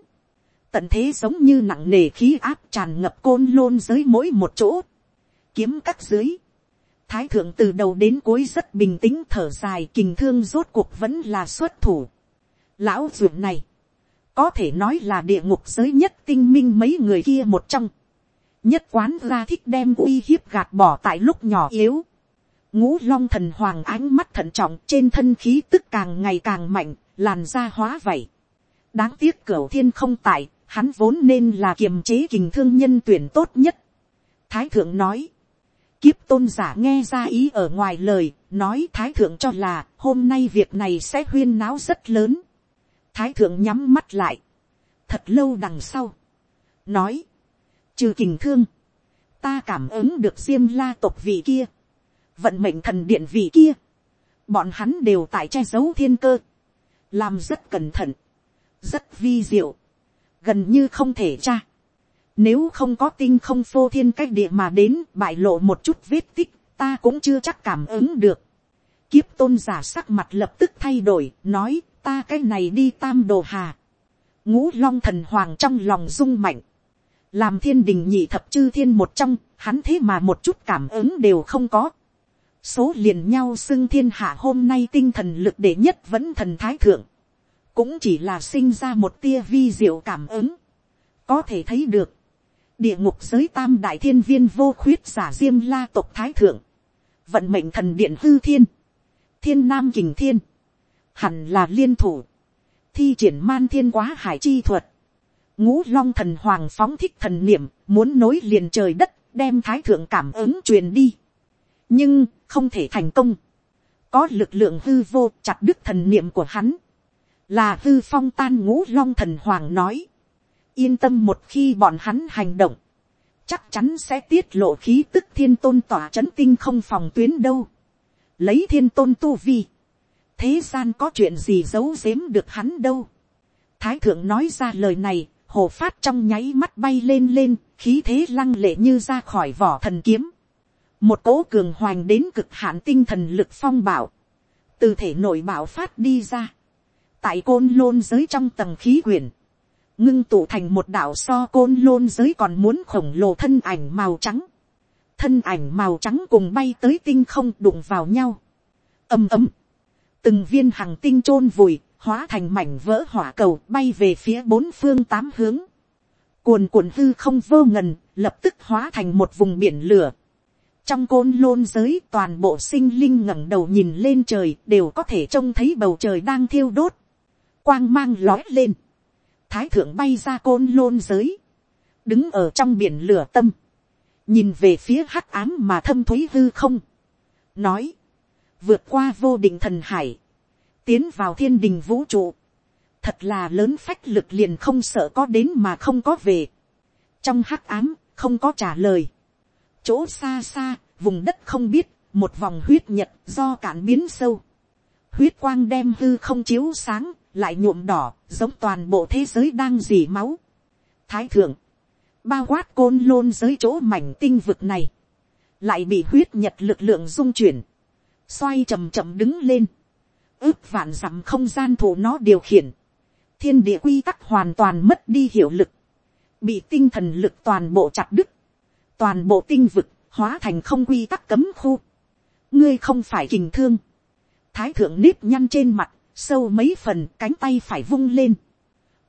tận thế giống như nặng nề khí áp tràn ngập côn lôn dưới mỗi một chỗ kiếm cắt dưới. Thái thượng từ đầu đến cuối rất bình tĩnh thở dài kình thương rốt cuộc vẫn là xuất thủ. Lão ruộng này, có thể nói là địa ngục giới nhất tinh minh mấy người kia một trong. Nhất quán ra thích đem uy hiếp gạt bỏ tại lúc nhỏ yếu. Ngũ long thần hoàng ánh mắt thận trọng trên thân khí tức càng ngày càng mạnh, làn da hóa vậy. Đáng tiếc cửu thiên không tại, hắn vốn nên là kiềm chế kình thương nhân tuyển tốt nhất. Thái thượng nói, Kiếp tôn giả nghe ra ý ở ngoài lời, nói thái thượng cho là hôm nay việc này sẽ huyên náo rất lớn. Thái thượng nhắm mắt lại. Thật lâu đằng sau. Nói. Trừ kình thương. Ta cảm ứng được diêm la tộc vị kia. Vận mệnh thần điện vị kia. Bọn hắn đều tại che giấu thiên cơ. Làm rất cẩn thận. Rất vi diệu. Gần như không thể tra nếu không có tinh không phô thiên cách địa mà đến bại lộ một chút vết tích, ta cũng chưa chắc cảm ứng được. Kiếp tôn giả sắc mặt lập tức thay đổi, nói ta cái này đi tam đồ hà. Ngũ long thần hoàng trong lòng rung mạnh. Làm thiên đình nhị thập chư thiên một trong, hắn thế mà một chút cảm ứng đều không có. Số liền nhau xưng thiên hạ hôm nay tinh thần lực đệ nhất vẫn thần thái thượng. Cũng chỉ là sinh ra một tia vi diệu cảm ứng. Có thể thấy được địa ngục giới tam đại thiên viên vô khuyết giả diêm la tộc thái thượng, vận mệnh thần điện hư thiên, thiên nam kình thiên, hẳn là liên thủ, thi triển man thiên quá hải chi thuật, ngũ long thần hoàng phóng thích thần niệm, muốn nối liền trời đất, đem thái thượng cảm ứng truyền đi. nhưng, không thể thành công. có lực lượng hư vô chặt đứt thần niệm của hắn. là hư phong tan ngũ long thần hoàng nói. yên tâm một khi bọn hắn hành động, chắc chắn sẽ tiết lộ khí tức thiên tôn tỏa c h ấ n tinh không phòng tuyến đâu. lấy thiên tôn tu vi. thế gian có chuyện gì giấu giếm được hắn đâu. thái thượng nói ra lời này, hồ phát trong nháy mắt bay lên lên, khí thế lăng lệ như ra khỏi vỏ thần kiếm. một cỗ cường hoành đến cực hạn tinh thần lực phong bảo, từ thể nội bảo phát đi ra. tại côn lôn giới trong tầng khí quyển, ngưng tụ thành một đảo so côn lôn giới còn muốn khổng lồ thân ảnh màu trắng. thân ảnh màu trắng cùng bay tới tinh không đụng vào nhau. ầm ầm, từng viên hàng tinh chôn vùi, hóa thành mảnh vỡ hỏa cầu bay về phía bốn phương tám hướng. cuồn cuộn hư không vô ngần, lập tức hóa thành một vùng biển lửa. trong côn lôn giới toàn bộ sinh linh ngẩng đầu nhìn lên trời đều có thể trông thấy bầu trời đang thiêu đốt. quang mang lói lên thái thượng bay ra côn lôn giới, đứng ở trong biển lửa tâm, nhìn về phía hắc ám mà thâm thúy hư không, nói, vượt qua vô định thần hải, tiến vào thiên đình vũ trụ, thật là lớn phách lực liền không sợ có đến mà không có về, trong hắc ám không có trả lời, chỗ xa xa, vùng đất không biết, một vòng huyết nhật do cạn biến sâu, huyết quang đem hư không chiếu sáng, lại nhuộm đỏ, giống toàn bộ thế giới đang dì máu. Thái thượng, bao quát côn lôn giới chỗ mảnh tinh vực này, lại bị huyết nhật lực lượng dung chuyển, xoay chầm chậm đứng lên, ước vạn dặm không gian thủ nó điều khiển, thiên địa quy tắc hoàn toàn mất đi hiệu lực, bị tinh thần lực toàn bộ chặt đứt, toàn bộ tinh vực hóa thành không quy tắc cấm khu, ngươi không phải kình thương, thái thượng nếp nhăn trên mặt sâu mấy phần cánh tay phải vung lên,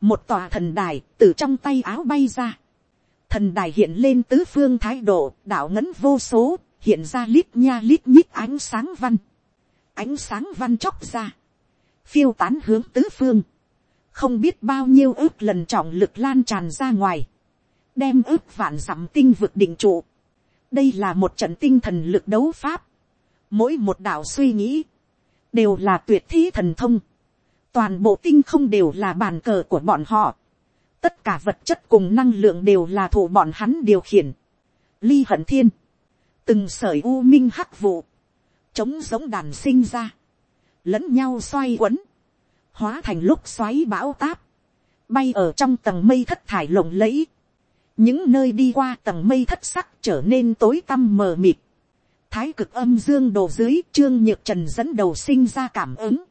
một tòa thần đài từ trong tay áo bay ra, thần đài hiện lên tứ phương thái độ đạo ngấn vô số, hiện ra lít nha lít nhít ánh sáng văn, ánh sáng văn chóc ra, phiêu tán hướng tứ phương, không biết bao nhiêu ước lần trọng lực lan tràn ra ngoài, đem ước vạn dặm tinh vực định trụ. đây là một trận tinh thần lực đấu pháp, mỗi một đạo suy nghĩ, đều là tuyệt thí thần thông, toàn bộ tinh không đều là bàn cờ của bọn họ, tất cả vật chất cùng năng lượng đều là thủ bọn hắn điều khiển, ly hận thiên, từng sởi u minh hắc vụ, chống giống đàn sinh ra, lẫn nhau xoay quấn, hóa thành lúc xoáy bão táp, bay ở trong tầng mây thất thải lộng lẫy, những nơi đi qua tầng mây thất sắc trở nên tối tăm mờ mịt, thái cực âm dương đồ dưới trương nhược trần dẫn đầu sinh ra cảm ứng.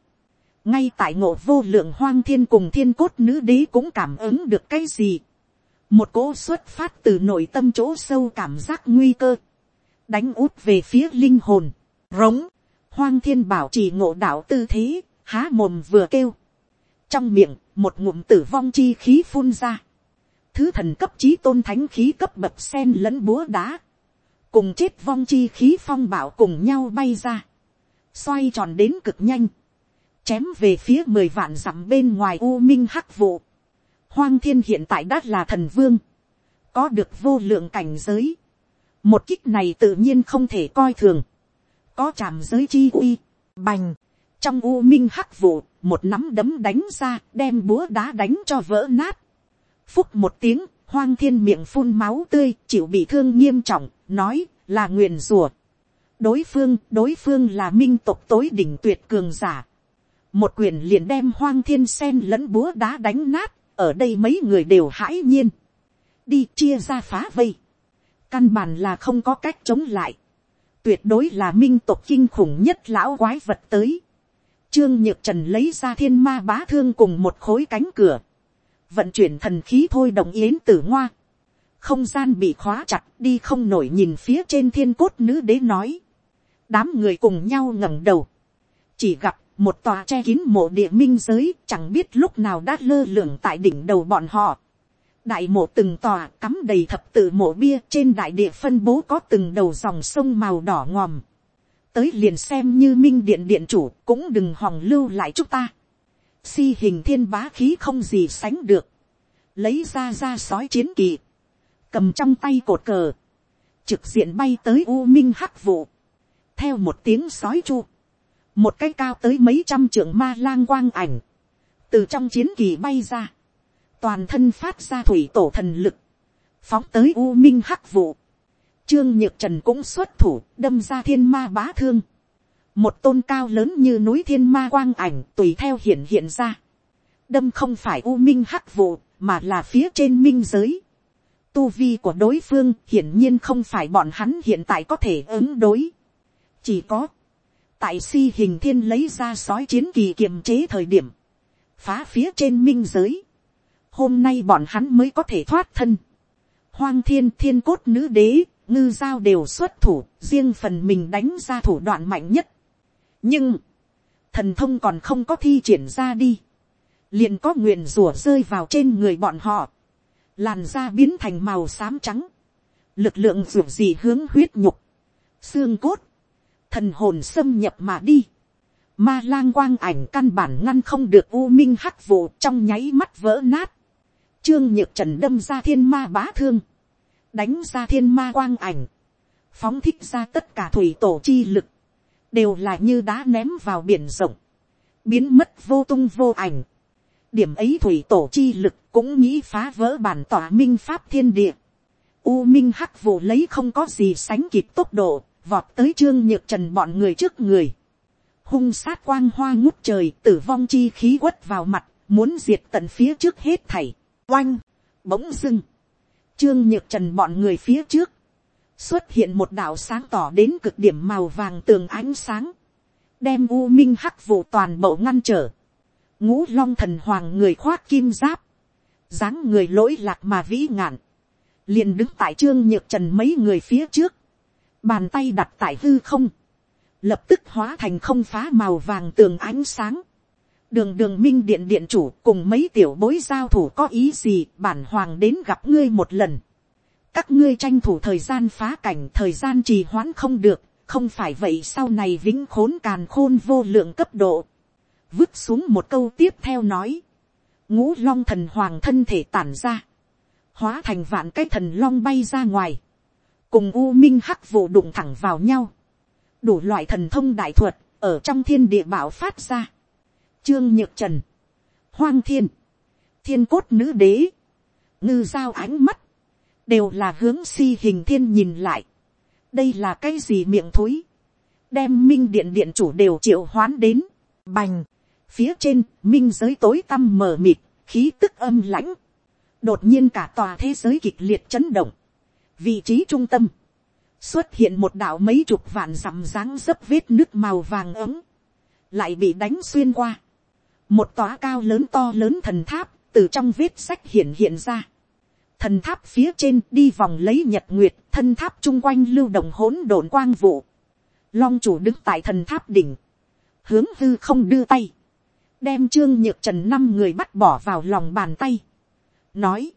ngay tại ngộ vô lượng hoang thiên cùng thiên cốt nữ đế cũng cảm ứng được cái gì. một cỗ xuất phát từ nội tâm chỗ sâu cảm giác nguy cơ. đánh út về phía linh hồn rống. hoang thiên bảo trì ngộ đạo tư thế, há mồm vừa kêu. trong miệng, một ngụm tử vong chi khí phun ra. thứ thần cấp trí tôn thánh khí cấp bậc sen lẫn búa đá cùng chết vong chi khí phong bảo cùng nhau bay ra, xoay tròn đến cực nhanh, chém về phía mười vạn dặm bên ngoài u minh hắc vụ. Hoang thiên hiện tại đã là thần vương, có được vô lượng cảnh giới. Một kích này tự nhiên không thể coi thường, có chạm giới chi uy, bành, trong u minh hắc vụ, một nắm đấm đánh ra, đem búa đá đánh cho vỡ nát. Phúc một tiếng, hoang thiên miệng phun máu tươi, chịu bị thương nghiêm trọng, nói là nguyền rùa. đối phương, đối phương là minh tộc tối đỉnh tuyệt cường giả. một quyền liền đem hoang thiên sen lẫn búa đá đánh nát, ở đây mấy người đều hãi nhiên. đi chia ra phá vây. căn bản là không có cách chống lại tuyệt đối là minh tộc kinh khủng nhất lão quái vật tới. Trương Nhược Trần lấy ra thiên ma bá thương cùng một khối cánh cửa. Vận chuyển thần khí thôi đồng yến tử ngoa không gian bị khóa chặt đi không nổi nhìn phía trên thiên cốt nữ đế nói. đám người cùng nhau ngẩng đầu. chỉ gặp một tòa che kín mộ địa minh giới chẳng biết lúc nào đã lơ lửng tại đỉnh đầu bọn họ đại mộ từng tòa cắm đầy thập tự mộ bia trên đại địa phân bố có từng đầu dòng sông màu đỏ ngòm. tới liền xem như minh điện điện chủ cũng đừng hòng lưu lại chúng ta. si hình thiên bá khí không gì sánh được, lấy ra ra sói chiến kỳ, cầm trong tay cột cờ, trực diện bay tới u minh hắc vụ, theo một tiếng sói chu, một cái cao tới mấy trăm trưởng ma lang quang ảnh, từ trong chiến kỳ bay ra, toàn thân phát ra thủy tổ thần lực, phóng tới u minh hắc vụ, trương nhược trần cũng xuất thủ đâm ra thiên ma bá thương, một tôn cao lớn như núi thiên ma quang ảnh tùy theo hiện hiện ra, đâm không phải u minh hắc vụ mà là phía trên minh giới, tu vi của đối phương hiển nhiên không phải bọn hắn hiện tại có thể ứng đối. chỉ có, tại si hình thiên lấy ra sói chiến kỳ kiềm chế thời điểm, phá phía trên minh giới, hôm nay bọn hắn mới có thể thoát thân. hoang thiên thiên cốt nữ đế, ngư giao đều xuất thủ, riêng phần mình đánh ra thủ đoạn mạnh nhất. nhưng, thần thông còn không có thi triển ra đi, liền có nguyện rủa rơi vào trên người bọn họ. Làn da biến thành màu xám trắng, lực lượng rủa gì hướng huyết nhục, xương cốt, thần hồn xâm nhập mà đi, ma lang quang ảnh căn bản ngăn không được u minh hắc vụ trong nháy mắt vỡ nát, trương nhược trần đâm ra thiên ma bá thương, đánh ra thiên ma quang ảnh, phóng thích ra tất cả thủy tổ chi lực, đều là như đá ném vào biển rộng, biến mất vô tung vô ảnh, điểm ấy thủy tổ chi lực cũng nghĩ phá vỡ bản tỏa minh pháp thiên địa. U minh hắc vụ lấy không có gì sánh kịp tốc độ, vọt tới trương nhược trần bọn người trước người. Hung sát quang hoa ngút trời, tử vong chi khí quất vào mặt, muốn diệt tận phía trước hết thảy. Oanh, bỗng dưng. Trương nhược trần bọn người phía trước. Xuất hiện một đạo sáng tỏ đến cực điểm màu vàng tường ánh sáng. Đem u minh hắc vụ toàn bộ ngăn trở ngũ long thần hoàng người khoác kim giáp, dáng người lỗi lạc mà vĩ ngạn, liền đứng tại trương nhược trần mấy người phía trước, bàn tay đặt tại hư không, lập tức hóa thành không phá màu vàng tường ánh sáng, đường đường minh điện điện chủ cùng mấy tiểu bối giao thủ có ý gì bản hoàng đến gặp ngươi một lần, các ngươi tranh thủ thời gian phá cảnh thời gian trì hoãn không được, không phải vậy sau này vĩnh khốn càn khôn vô lượng cấp độ, vứt xuống một câu tiếp theo nói, ngũ long thần hoàng thân thể tản ra, hóa thành vạn cái thần long bay ra ngoài, cùng u minh hắc vụ đụng thẳng vào nhau, đủ loại thần thông đại thuật ở trong thiên địa bảo phát ra, trương nhược trần, hoang thiên, thiên cốt nữ đế, ngư giao ánh mắt, đều là hướng si hình thiên nhìn lại, đây là cái gì miệng thối, đem minh điện điện chủ đều triệu hoán đến, bành, Phía trên, minh giới tối tăm mờ mịt, khí tức âm lãnh. Đột nhiên cả tòa thế giới kịch liệt chấn động. Vị trí trung tâm. Xuất hiện một đảo mấy chục vạn dặm dáng dấp vết nước màu vàng ấm. Lại bị đánh xuyên qua. Một tòa cao lớn to lớn thần tháp, từ trong vết sách hiện hiện ra. Thần tháp phía trên đi vòng lấy nhật nguyệt, thân tháp chung quanh lưu động hỗn độn quang vụ. Long chủ đứng tại thần tháp đỉnh. Hướng hư không đưa tay đem trương nhược trần năm người bắt bỏ vào lòng bàn tay, nói,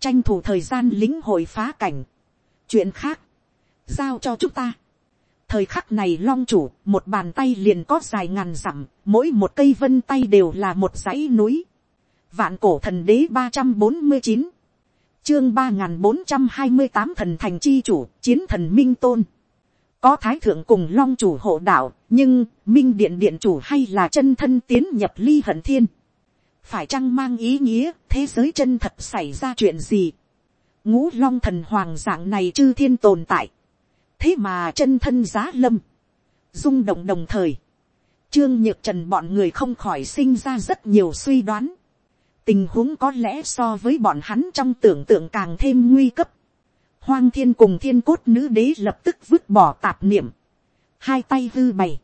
tranh thủ thời gian lính hội phá cảnh, chuyện khác, giao cho chúng ta thời khắc này long chủ một bàn tay liền có dài ngàn dặm, mỗi một cây vân tay đều là một dãy núi. vạn cổ thần đế ba trăm bốn mươi chín, chương ba n g h n bốn trăm hai mươi tám thần thành chi chủ, chiến thần minh tôn có thái thượng cùng long chủ hộ đạo, nhưng minh điện điện chủ hay là chân thân tiến nhập ly hận thiên. phải chăng mang ý nghĩa thế giới chân thật xảy ra chuyện gì. ngũ long thần hoàng dạng này chư thiên tồn tại thế mà chân thân giá lâm. rung động đồng thời. trương nhược trần bọn người không khỏi sinh ra rất nhiều suy đoán. tình huống có lẽ so với bọn hắn trong tưởng tượng càng thêm nguy cấp hoang thiên cùng thiên cốt nữ đế lập tức vứt bỏ tạp niệm, hai tay hư bày,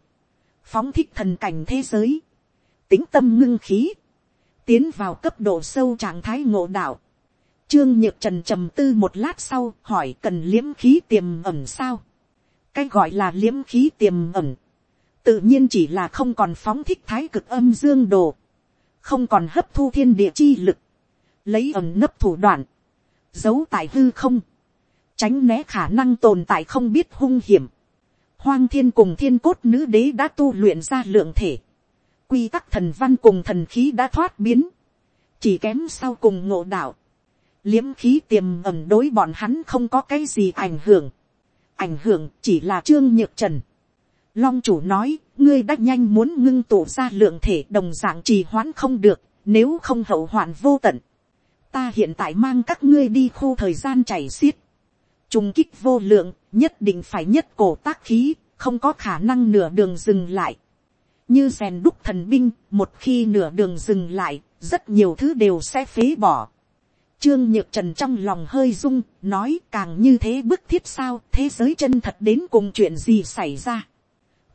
phóng thích thần cảnh thế giới, tính tâm ngưng khí, tiến vào cấp độ sâu trạng thái ngộ đạo. Trương nhược trần trầm tư một lát sau hỏi cần liếm khí tiềm ẩm sao. cái gọi là liếm khí tiềm ẩm, tự nhiên chỉ là không còn phóng thích thái cực âm dương đồ, không còn hấp thu thiên địa chi lực, lấy ẩm nấp thủ đoạn, giấu tại hư không, tránh né khả năng tồn tại không biết hung hiểm. hoang thiên cùng thiên cốt nữ đế đã tu luyện ra lượng thể, quy tắc thần văn cùng thần khí đã thoát biến, chỉ kém sau cùng ngộ đạo, liếm khí tiềm ẩm đối bọn hắn không có cái gì ảnh hưởng, ảnh hưởng chỉ là trương nhược trần. Long chủ nói, ngươi đã nhanh muốn ngưng tụ ra lượng thể đồng dạng trì hoãn không được, nếu không hậu hoạn vô tận. Ta hiện tại mang các ngươi đi khu thời gian chảy xiết. trùng kích vô lượng, nhất định phải nhất cổ tác khí, không có khả năng nửa đường dừng lại. Như rèn đúc thần binh, một khi nửa đường dừng lại, rất nhiều thứ đều sẽ phế bỏ. Trương Nhược Trần trong lòng hơi rung, nói càng như thế bức thiết sao, thế giới chân thật đến cùng chuyện gì xảy ra.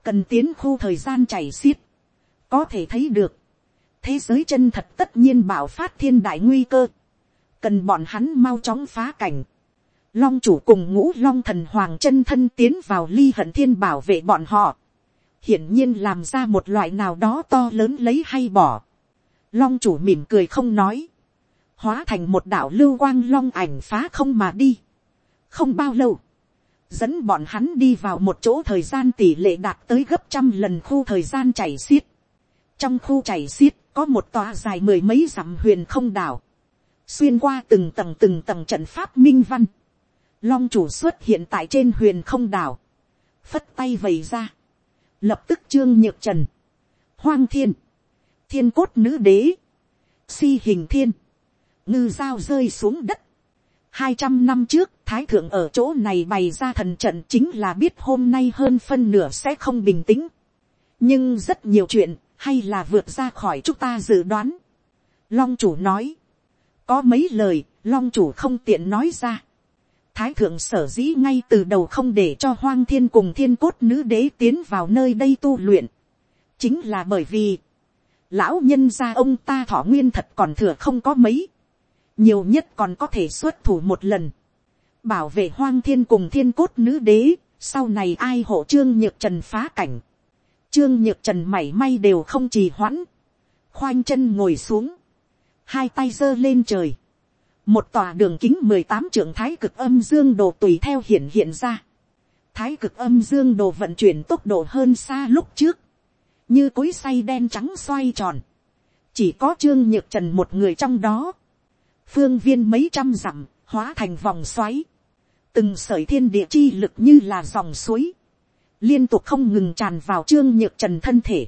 Cần tiến khu thời gian chảy xiết. Có thể thấy được. Thế giới chân thật tất nhiên bảo phát thiên đại nguy cơ. Cần bọn hắn mau chóng phá cảnh. Long chủ cùng ngũ long thần hoàng chân thân tiến vào ly hận thiên bảo vệ bọn họ. Hiển nhiên làm ra một loại nào đó to lớn lấy hay bỏ. Long chủ mỉm cười không nói hóa thành một đảo lưu quang long ảnh phá không mà đi. không bao lâu, dẫn bọn hắn đi vào một chỗ thời gian tỷ lệ đạt tới gấp trăm lần khu thời gian chảy xiết. trong khu chảy xiết có một tòa dài mười mấy dặm huyền không đảo, xuyên qua từng tầng từng tầng trận pháp minh văn, long chủ xuất hiện tại trên huyền không đảo, phất tay vầy ra, lập tức trương nhược trần, hoang thiên, thiên cốt nữ đế, si hình thiên, ngư dao rơi xuống đất. hai trăm năm trước, thái thượng ở chỗ này bày ra thần trận chính là biết hôm nay hơn phân nửa sẽ không bình tĩnh. nhưng rất nhiều chuyện, hay là vượt ra khỏi chúng ta dự đoán. long chủ nói, có mấy lời, long chủ không tiện nói ra. thái thượng sở dĩ ngay từ đầu không để cho hoang thiên cùng thiên cốt nữ đế tiến vào nơi đây tu luyện. chính là bởi vì, lão nhân gia ông ta thọ nguyên thật còn thừa không có mấy nhiều nhất còn có thể xuất thủ một lần, bảo vệ hoang thiên cùng thiên cốt nữ đế, sau này ai hộ trương nhược trần phá cảnh, trương nhược trần mảy may đều không trì hoãn, khoanh chân ngồi xuống, hai tay giơ lên trời, một tòa đường kính mười tám trưởng thái cực âm dương đồ tùy theo hiện hiện ra, thái cực âm dương đồ vận chuyển tốc độ hơn xa lúc trước, như cối say đen trắng xoay tròn, chỉ có trương nhược trần một người trong đó, phương viên mấy trăm dặm, hóa thành vòng xoáy, từng sởi thiên địa chi lực như là dòng suối, liên tục không ngừng tràn vào trương nhược trần thân thể,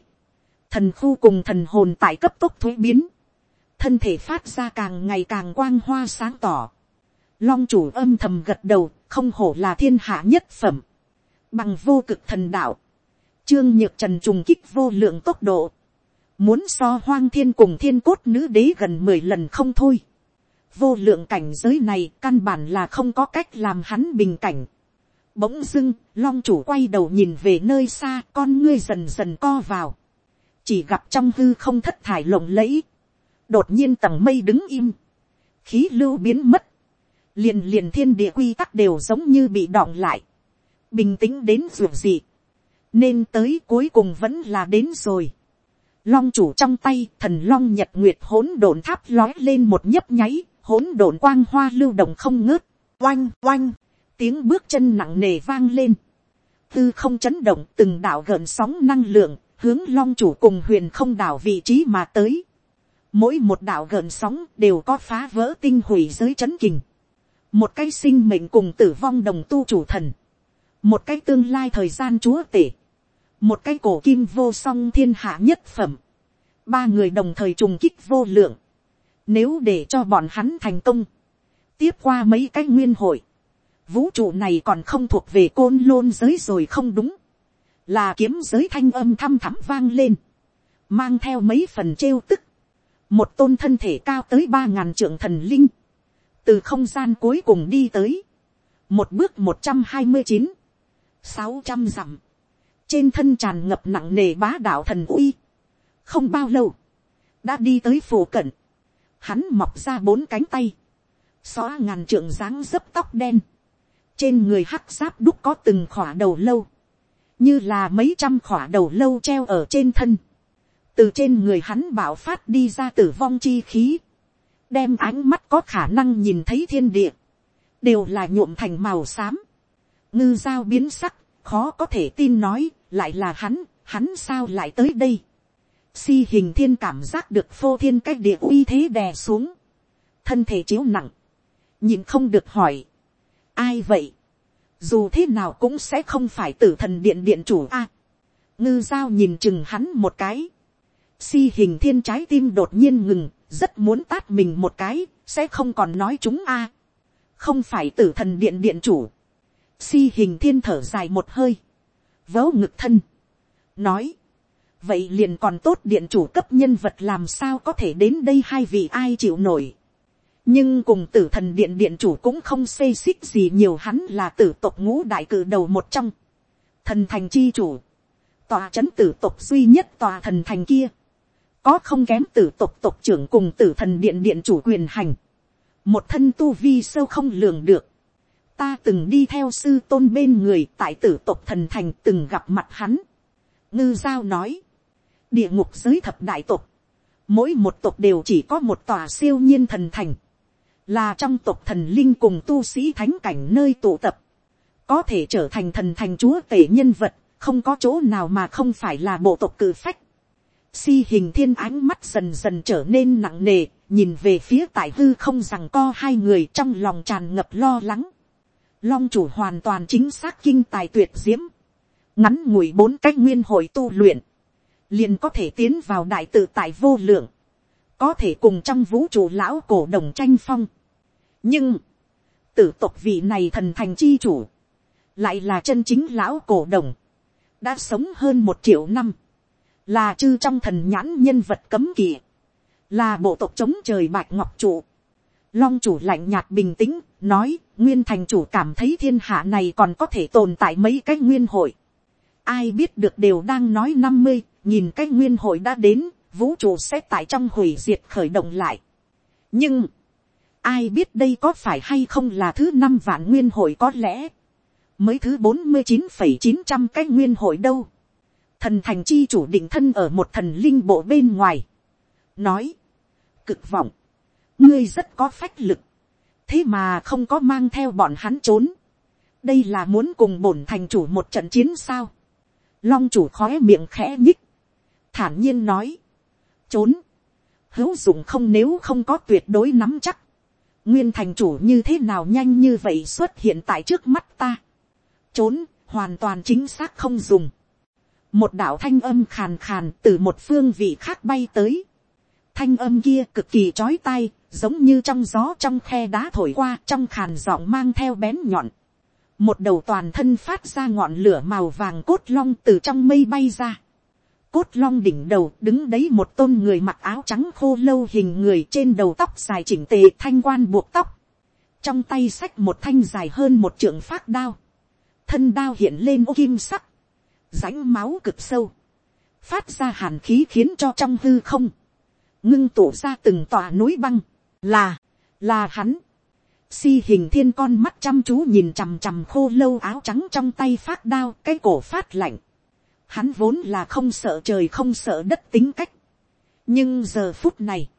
thần khu cùng thần hồn tại cấp tốc thuế biến, thân thể phát ra càng ngày càng quang hoa sáng tỏ, long chủ âm thầm gật đầu, không hổ là thiên hạ nhất phẩm, bằng vô cực thần đạo, trương nhược trần trùng kích vô lượng tốc độ, muốn so hoang thiên cùng thiên cốt nữ đế gần mười lần không thôi vô lượng cảnh giới này căn bản là không có cách làm hắn bình cảnh. Bỗng dưng, long chủ quay đầu nhìn về nơi xa, con ngươi dần dần co vào. Chỉ gặp trong hư không thất thải lộng lẫy. Đột nhiên tầng mây đứng im. Khí lưu biến mất. Liền liền thiên địa quy tắc đều giống như bị đọng lại. Bình tĩnh đến ruột gì. Nên tới cuối cùng vẫn là đến rồi. Long chủ trong tay, thần long nhật nguyệt hỗn độn tháp lói lên một nhấp nháy, hỗn độn quang hoa lưu động không ngớt, oanh oanh, tiếng bước chân nặng nề vang lên, tư không chấn động từng đảo gợn sóng năng lượng, hướng long chủ cùng huyền không đảo vị trí mà tới. Mỗi một đảo gợn sóng đều có phá vỡ tinh hủy giới chấn kình. Một cái sinh mệnh cùng tử vong đồng tu chủ thần. Một cái tương lai thời gian chúa tể. Một cái cổ kim vô song thiên hạ nhất phẩm. Ba người đồng thời trùng kích vô lượng. Nếu để cho bọn hắn thành công. Tiếp qua mấy cái nguyên hội. Vũ trụ này còn không thuộc về côn lôn giới rồi không đúng. Là kiếm giới thanh âm thăm thắm vang lên. Mang theo mấy phần trêu tức. Một tôn thân thể cao tới ba ngàn trượng thần linh. Từ không gian cuối cùng đi tới. Một bước một trăm hai mươi chín, sáu trăm dặm. Trên thân tràn ngập nặng nề bá đạo thần uy. Không bao lâu. Đã đi tới phủ cận hắn mọc ra bốn cánh tay, xóa ngàn trượng dáng dấp tóc đen, trên người hắc giáp đúc có từng khỏa đầu lâu, như là mấy trăm khỏa đầu lâu treo ở trên thân, từ trên người hắn bảo phát đi ra tử vong chi khí, đem ánh mắt có khả năng nhìn thấy thiên địa, đều là nhuộm thành màu xám, ngư dao biến sắc, khó có thể tin nói, lại là hắn, hắn sao lại tới đây. Si hình thiên cảm giác được phô thiên cách địa uy thế đè xuống, thân thể chiếu nặng, nhìn không được hỏi, ai vậy, dù thế nào cũng sẽ không phải tử thần điện điện chủ a. ngư giao nhìn chừng hắn một cái, si hình thiên trái tim đột nhiên ngừng, rất muốn tát mình một cái, sẽ không còn nói chúng a. không phải tử thần điện điện chủ. Si hình thiên thở dài một hơi, vớ ngực thân, nói, vậy liền còn tốt điện chủ cấp nhân vật làm sao có thể đến đây hai vị ai chịu nổi. nhưng cùng tử thần điện điện chủ cũng không xê xích gì nhiều hắn là tử tộc ngũ đại cử đầu một trong. thần thành chi chủ, tòa c h ấ n tử tộc duy nhất tòa thần thành kia, có không kém tử tộc tộc trưởng cùng tử thần điện điện chủ quyền hành, một thân tu vi sâu không lường được, ta từng đi theo sư tôn bên người tại tử tộc thần thành từng gặp mặt hắn. ngư giao nói, địa ngục giới thập đại tộc, mỗi một tộc đều chỉ có một tòa siêu nhiên thần thành, là trong tộc thần linh cùng tu sĩ thánh cảnh nơi tụ tập, có thể trở thành thần thành chúa tể nhân vật, không có chỗ nào mà không phải là bộ tộc cử phách. Si hình thiên ánh mắt dần dần trở nên nặng nề, nhìn về phía tại hư không rằng co hai người trong lòng tràn ngập lo lắng. Long chủ hoàn toàn chính xác kinh tài tuyệt diễm. Ngắn ngủi bốn cách nguyên hội tu luyện liền có thể tiến vào đại tự tại vô lượng, có thể cùng trong vũ trụ lão cổ đồng tranh phong. nhưng, tử tộc vị này thần thành chi chủ, lại là chân chính lão cổ đồng, đã sống hơn một triệu năm, là chư trong thần nhãn nhân vật cấm kỵ, là bộ tộc chống trời bạch ngọc trụ. Long chủ lạnh nhạt bình tĩnh, nói, nguyên thành chủ cảm thấy thiên hạ này còn có thể tồn tại mấy cái nguyên hội. Ai biết được đều đang nói năm mươi nhìn cái nguyên hội đã đến, vũ trụ sẽ tại trong hủy diệt khởi động lại. nhưng, ai biết đây có phải hay không là thứ năm vạn nguyên hội có lẽ, mới thứ bốn mươi chín phẩy chín trăm cái nguyên hội đâu. thần thành chi chủ định thân ở một thần linh bộ bên ngoài, nói, cực vọng, ngươi rất có phách lực, thế mà không có mang theo bọn hắn trốn, đây là muốn cùng bổn thành chủ một trận chiến sao, long chủ khói miệng khẽ nhích, thản nhiên nói, trốn, hữu dụng không nếu không có tuyệt đối nắm chắc, nguyên thành chủ như thế nào nhanh như vậy xuất hiện tại trước mắt ta, trốn, hoàn toàn chính xác không dùng, một đạo thanh âm khàn khàn từ một phương vị khác bay tới, thanh âm kia cực kỳ chói tai, giống như trong gió trong khe đá thổi qua trong khàn giọng mang theo bén nhọn. Một đầu toàn thân phát ra ngọn lửa màu vàng cốt long từ trong mây bay ra cốt long đỉnh đầu đứng đấy một tôn người mặc áo trắng khô lâu hình người trên đầu tóc dài chỉnh tề thanh quan buộc tóc. Trong tay sách một thanh dài hơn một trượng phát đao. Thân đao hiện lên ô kim sắc. rãnh máu cực sâu. Phát ra hàn khí khiến cho trong hư không. Ngưng tụ ra từng tòa núi băng. Là, là hắn. Si hình thiên con mắt chăm chú nhìn chằm chằm khô lâu áo trắng trong tay phát đao, cái cổ phát lạnh Hắn vốn là không sợ trời không sợ đất tính cách. Nhưng giờ phút này,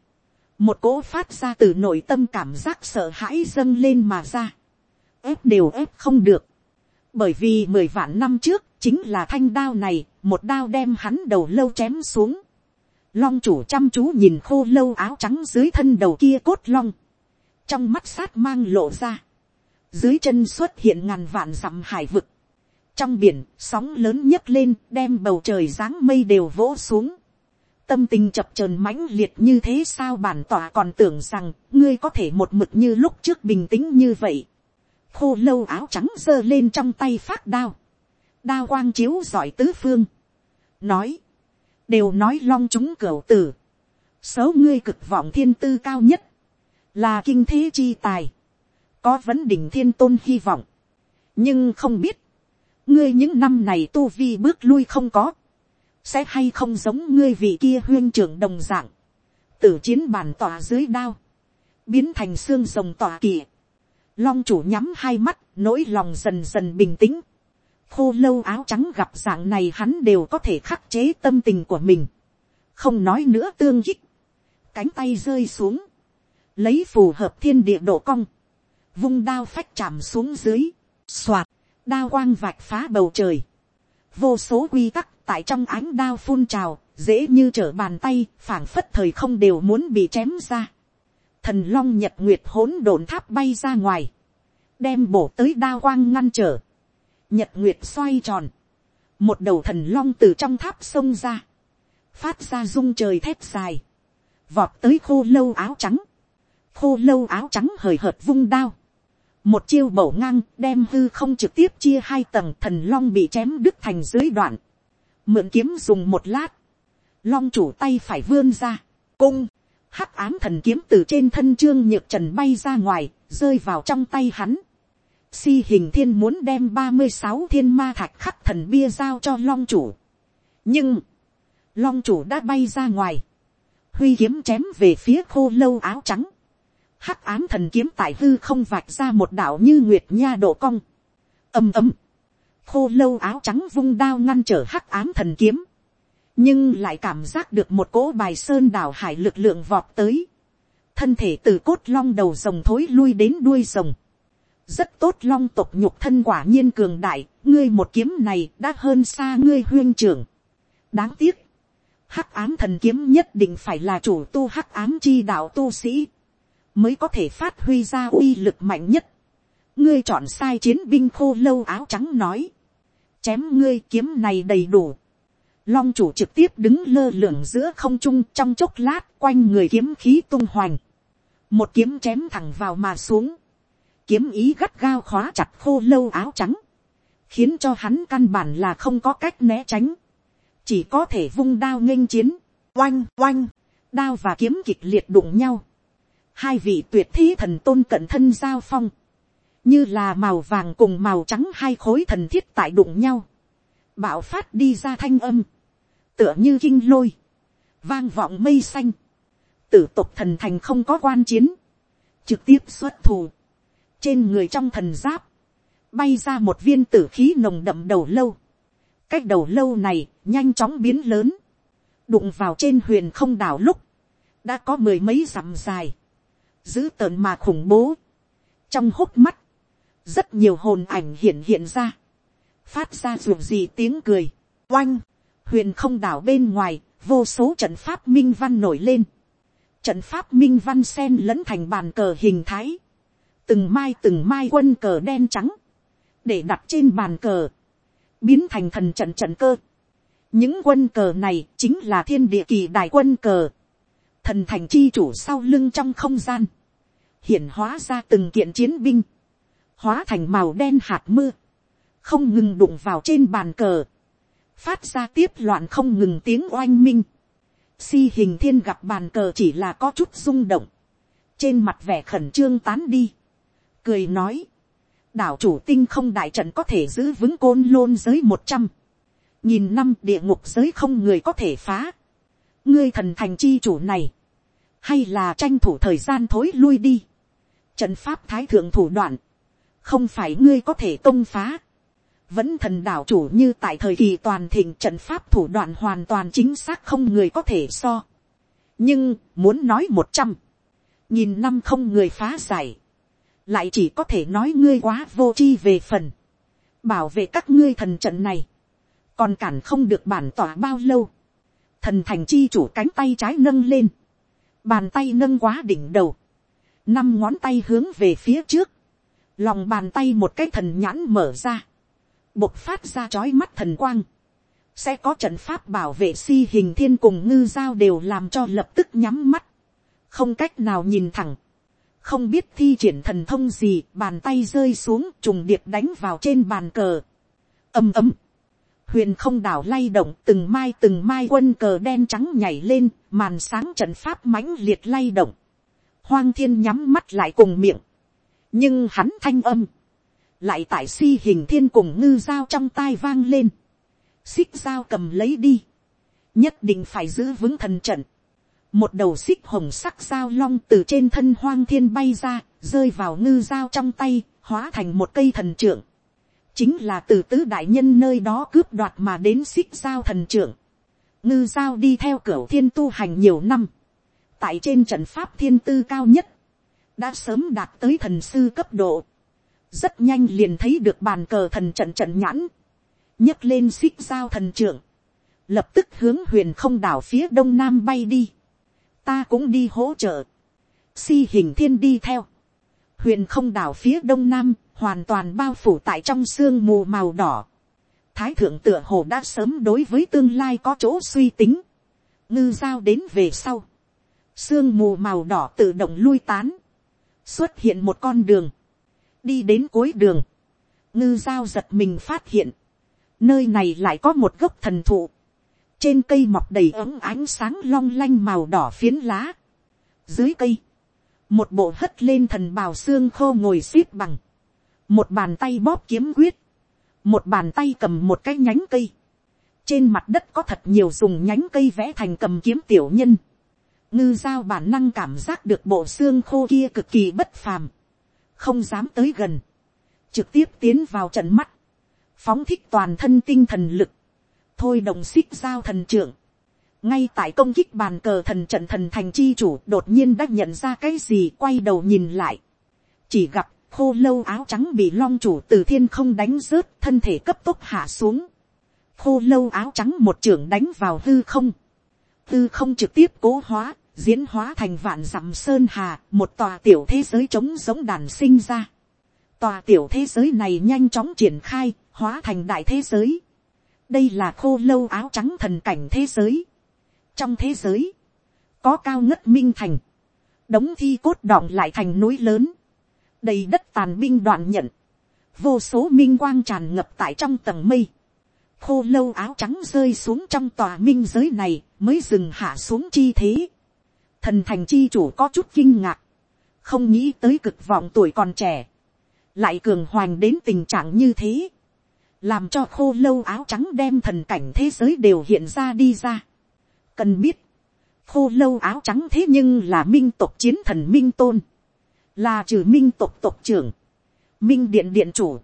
một cỗ phát ra từ nội tâm cảm giác sợ hãi dâng lên mà ra. ép đều ép không được. Bởi vì mười vạn năm trước, chính là thanh đao này, một đao đem hắn đầu lâu chém xuống. Long chủ chăm chú nhìn khô lâu áo trắng dưới thân đầu kia cốt long. Trong mắt sát mang lộ ra. Dưới chân xuất hiện ngàn vạn dặm hải vực trong biển, sóng lớn nhấc lên, đem bầu trời dáng mây đều vỗ xuống. Tâm tình chập chờn mãnh liệt như thế sao bản tỏa còn tưởng rằng, ngươi có thể một mực như lúc trước bình tĩnh như vậy. Khô lâu áo trắng giơ lên trong tay phát đao. Đao quang chiếu giỏi tứ phương. Nói. Đều nói long chúng cửu tử. Số ngươi cực vọng thiên tư cao nhất. Là kinh thế chi tài. Có vấn đỉnh thiên tôn hy vọng. Nhưng không biết ngươi những năm này tu vi bước lui không có, sẽ hay không giống ngươi vị kia huyên trưởng đồng dạng, tử chiến bàn tỏa dưới đao, biến thành xương rồng tỏa kỵ. Long chủ nhắm hai mắt, nỗi lòng dần dần bình tĩnh. Khô lâu áo trắng gặp dạng này hắn đều có thể khắc chế tâm tình của mình. Không nói nữa tương kích. Cánh tay rơi xuống. Lấy phù hợp thiên địa độ cong. Vung đao phách chạm xuống dưới. Xoạt đao quang vạch phá bầu trời, vô số quy tắc tại trong ánh đao phun trào, dễ như trở bàn tay, phảng phất thời không đều muốn bị chém ra. Thần long nhật nguyệt hỗn độn tháp bay ra ngoài, đem bổ tới đao quang ngăn trở. Nhật nguyệt xoay tròn, một đầu thần long từ trong tháp xông ra, phát ra rung trời thép dài, vọt tới khô lâu áo trắng, khô lâu áo trắng hời hợt vung đao, một chiêu bổ ngang đem hư không trực tiếp chia hai tầng thần long bị chém đứt thành dưới đoạn, mượn kiếm dùng một lát, long chủ tay phải vươn ra, cung, hắc ám thần kiếm từ trên thân trương nhược trần bay ra ngoài, rơi vào trong tay hắn. Si hình thiên muốn đem ba mươi sáu thiên ma thạch khắc thần bia giao cho long chủ. nhưng, long chủ đã bay ra ngoài, huy kiếm chém về phía khô lâu áo trắng, hắc ám thần kiếm tại hư không vạch ra một đạo như nguyệt nha độ cong, ầm ầm, khô lâu áo trắng vung đao ngăn trở hắc ám thần kiếm, nhưng lại cảm giác được một cỗ bài sơn đảo hải lực lượng vọt tới, thân thể từ cốt long đầu rồng thối lui đến đuôi rồng, rất tốt long tộc nhục thân quả nhiên cường đại, ngươi một kiếm này đã hơn xa ngươi huyên trưởng. đáng tiếc, hắc ám thần kiếm nhất định phải là chủ tu hắc ám chi đạo tu sĩ, mới có thể phát huy ra uy lực mạnh nhất. ngươi chọn sai chiến binh khô lâu áo trắng nói, chém ngươi kiếm này đầy đủ. Long chủ trực tiếp đứng lơ lửng giữa không trung trong chốc lát quanh người kiếm khí tung hoành. Một kiếm chém thẳng vào mà xuống. Kiếm ý gắt gao khóa chặt khô lâu áo trắng. Khiến cho hắn căn bản là không có cách né tránh. Chỉ có thể vung đao nghênh chiến. Oanh oanh. Đao và kiếm kịch liệt đụng nhau. Hai vị tuyệt thí thần tôn cận thân giao phong. Như là màu vàng cùng màu trắng hai khối thần thiết tại đụng nhau, bạo phát đi ra thanh âm, tựa như kinh lôi, vang vọng mây xanh, tử tục thần thành không có quan chiến, trực tiếp xuất thù, trên người trong thần giáp, bay ra một viên tử khí nồng đậm đầu lâu, cách đầu lâu này nhanh chóng biến lớn, đụng vào trên huyền không đảo lúc, đã có mười mấy dặm dài, dữ tợn mà khủng bố, trong hốc mắt, rất nhiều hồn ảnh hiện hiện ra, phát ra ruột gì tiếng cười, oanh, huyền không đảo bên ngoài, vô số trận pháp minh văn nổi lên, trận pháp minh văn sen lẫn thành bàn cờ hình thái, từng mai từng mai quân cờ đen trắng, để đặt trên bàn cờ, biến thành thần trận trận cơ. những quân cờ này chính là thiên địa kỳ đại quân cờ, thần thành chi chủ sau lưng trong không gian, hiển hóa ra từng kiện chiến binh, hóa thành màu đen hạt mưa, không ngừng đụng vào trên bàn cờ, phát ra tiếp loạn không ngừng tiếng oanh minh. Si hình thiên gặp bàn cờ chỉ là có chút rung động, trên mặt vẻ khẩn trương tán đi, cười nói, đảo chủ tinh không đại trận có thể giữ vững côn lôn giới một trăm, nhìn năm địa ngục giới không người có thể phá, ngươi thần thành chi chủ này, hay là tranh thủ thời gian thối lui đi, trận pháp thái thượng thủ đoạn, không phải ngươi có thể công phá. vẫn thần đảo chủ như tại thời kỳ toàn thịnh trận pháp thủ đoạn hoàn toàn chính xác không người có thể so. nhưng muốn nói một trăm, nhìn năm không người phá giải, lại chỉ có thể nói ngươi quá vô chi về phần, bảo vệ các ngươi thần trận này, còn cản không được bản tỏa bao lâu, thần thành chi chủ cánh tay trái nâng lên, bàn tay nâng quá đỉnh đầu, năm ngón tay hướng về phía trước, lòng bàn tay một cái thần nhãn mở ra, bộc phát ra chói mắt thần quang, sẽ có trận pháp bảo vệ si hình thiên cùng ngư giao đều làm cho lập tức nhắm mắt, không cách nào nhìn thẳng, không biết thi triển thần thông gì, bàn tay rơi xuống trùng điệp đánh vào trên bàn cờ, ầm ầm, huyền không đảo lay động từng mai từng mai quân cờ đen trắng nhảy lên, màn sáng trận pháp mãnh liệt lay động, hoang thiên nhắm mắt lại cùng miệng, nhưng hắn thanh âm, lại tại si hình thiên cùng ngư dao trong tai vang lên, xích dao cầm lấy đi, nhất định phải giữ vững thần trận, một đầu xích hồng sắc dao long từ trên thân hoang thiên bay ra, rơi vào ngư dao trong tay, hóa thành một cây thần trưởng, chính là từ tứ đại nhân nơi đó cướp đoạt mà đến xích giao thần trưởng, ngư giao đi theo cửa thiên tu hành nhiều năm, tại trên trận pháp thiên tư cao nhất, đã sớm đạt tới thần sư cấp độ, rất nhanh liền thấy được bàn cờ thần trận trận nhãn, nhấc lên xích giao thần trưởng, lập tức hướng huyền không đảo phía đông nam bay đi, ta cũng đi hỗ trợ, si hình thiên đi theo, huyền không đảo phía đông nam hoàn toàn bao phủ tại trong sương mù màu đỏ, thái thượng tựa hồ đã sớm đối với tương lai có chỗ suy tính, ngư giao đến về sau, sương mù màu đỏ tự động lui tán, xuất hiện một con đường, đi đến cuối đường, ngư giao giật mình phát hiện, nơi này lại có một gốc thần thụ, trên cây mọc đầy ấm ánh sáng long lanh màu đỏ phiến lá, dưới cây, một bộ hất lên thần bào xương khô ngồi xếp bằng, một bàn tay bóp kiếm quyết, một bàn tay cầm một cái nhánh cây, trên mặt đất có thật nhiều dùng nhánh cây vẽ thành cầm kiếm tiểu nhân, ngư giao bản năng cảm giác được bộ xương khô kia cực kỳ bất phàm, không dám tới gần, trực tiếp tiến vào trận mắt, phóng thích toàn thân tinh thần lực, thôi đồng xích giao thần trưởng, ngay tại công kích bàn cờ thần trận thần thành chi chủ đột nhiên đã nhận ra cái gì quay đầu nhìn lại, chỉ gặp khô lâu áo trắng bị long chủ từ thiên không đánh rớt thân thể cấp tốc hạ xuống, khô lâu áo trắng một trưởng đánh vào hư không, hư không trực tiếp cố hóa, diễn hóa thành vạn dặm sơn hà, một tòa tiểu thế giới trống giống đàn sinh ra. Tòa tiểu thế giới này nhanh chóng triển khai, hóa thành đại thế giới. Đây là khô lâu áo trắng thần cảnh thế giới. Trong thế giới, có cao ngất minh thành, đống thi cốt đọng lại thành núi lớn, đầy đất tàn binh đoạn nhận, vô số minh quang tràn ngập tại trong tầng mây. Khô lâu áo trắng rơi xuống trong tòa minh giới này mới dừng hạ xuống chi thế. Thần thành chi chủ có chút kinh ngạc, không nghĩ tới cực vọng tuổi còn trẻ, lại cường hoành đến tình trạng như thế, làm cho khô lâu áo trắng đem thần cảnh thế giới đều hiện ra đi ra. cần biết, khô lâu áo trắng thế nhưng là minh tộc chiến thần minh tôn, là trừ minh tộc tộc trưởng, minh điện điện chủ,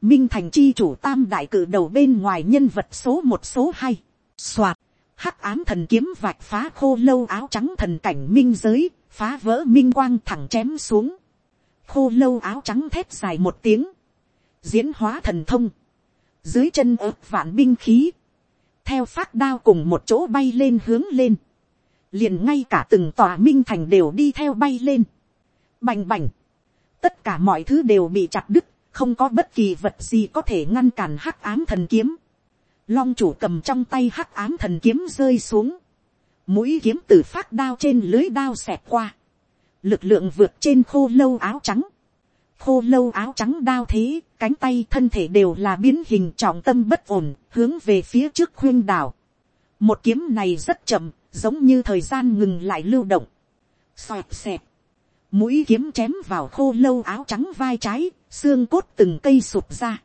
minh thành chi chủ tam đại cử đầu bên ngoài nhân vật số một số hai, soạt, hắc ám thần kiếm vạch phá khô lâu áo trắng thần cảnh minh giới, phá vỡ minh quang thẳng chém xuống. khô lâu áo trắng thép dài một tiếng, diễn hóa thần thông, dưới chân ớt vạn binh khí, theo phát đao cùng một chỗ bay lên hướng lên, liền ngay cả từng tòa minh thành đều đi theo bay lên, bành bành, tất cả mọi thứ đều bị chặt đứt, không có bất kỳ vật gì có thể ngăn cản hắc ám thần kiếm, long chủ cầm trong tay hắc ám thần kiếm rơi xuống, mũi kiếm từ phát đao trên lưới đao xẹt qua, lực lượng vượt trên khô lâu áo trắng, khô lâu áo trắng đao thế, cánh tay thân thể đều là biến hình trọng tâm bất ổn, hướng về phía trước khuyên đảo. Một kiếm này rất chậm, giống như thời gian ngừng lại lưu động. Xoẹt xẹt. Mũi kiếm chém vào khô lâu áo trắng vai trái, xương cốt từng cây sụp ra.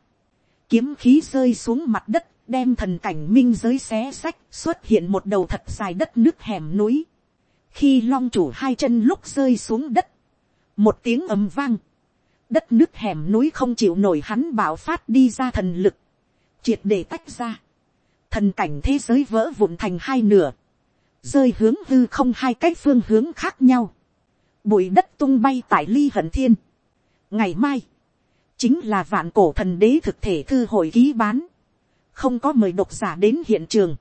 Kiếm khí rơi xuống mặt đất, đem thần cảnh minh giới xé sách xuất hiện một đầu thật dài đất nước hẻm núi. khi long chủ hai chân lúc rơi xuống đất, một tiếng ầm vang, đất nước hẻm núi không chịu nổi hắn bảo phát đi ra thần lực, triệt để tách ra, thần cảnh thế giới vỡ vụn thành hai nửa, rơi hướng hư không hai cách phương hướng khác nhau, bụi đất tung bay tại ly hận thiên. ngày mai, chính là vạn cổ thần đế thực thể thư hội ký bán, không có mời độc giả đến hiện trường,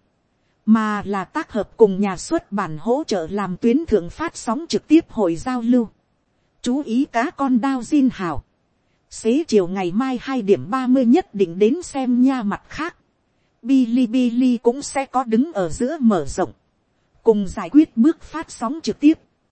mà là tác hợp cùng nhà xuất bản hỗ trợ làm tuyến thượng phát sóng trực tiếp hội giao lưu. Chú ý cá con đao diên hào. Xế chiều ngày mai hai điểm ba mươi nhất định đến xem nha mặt khác. Bilibili cũng sẽ có đứng ở giữa mở rộng. Cùng giải quyết bước phát sóng trực tiếp.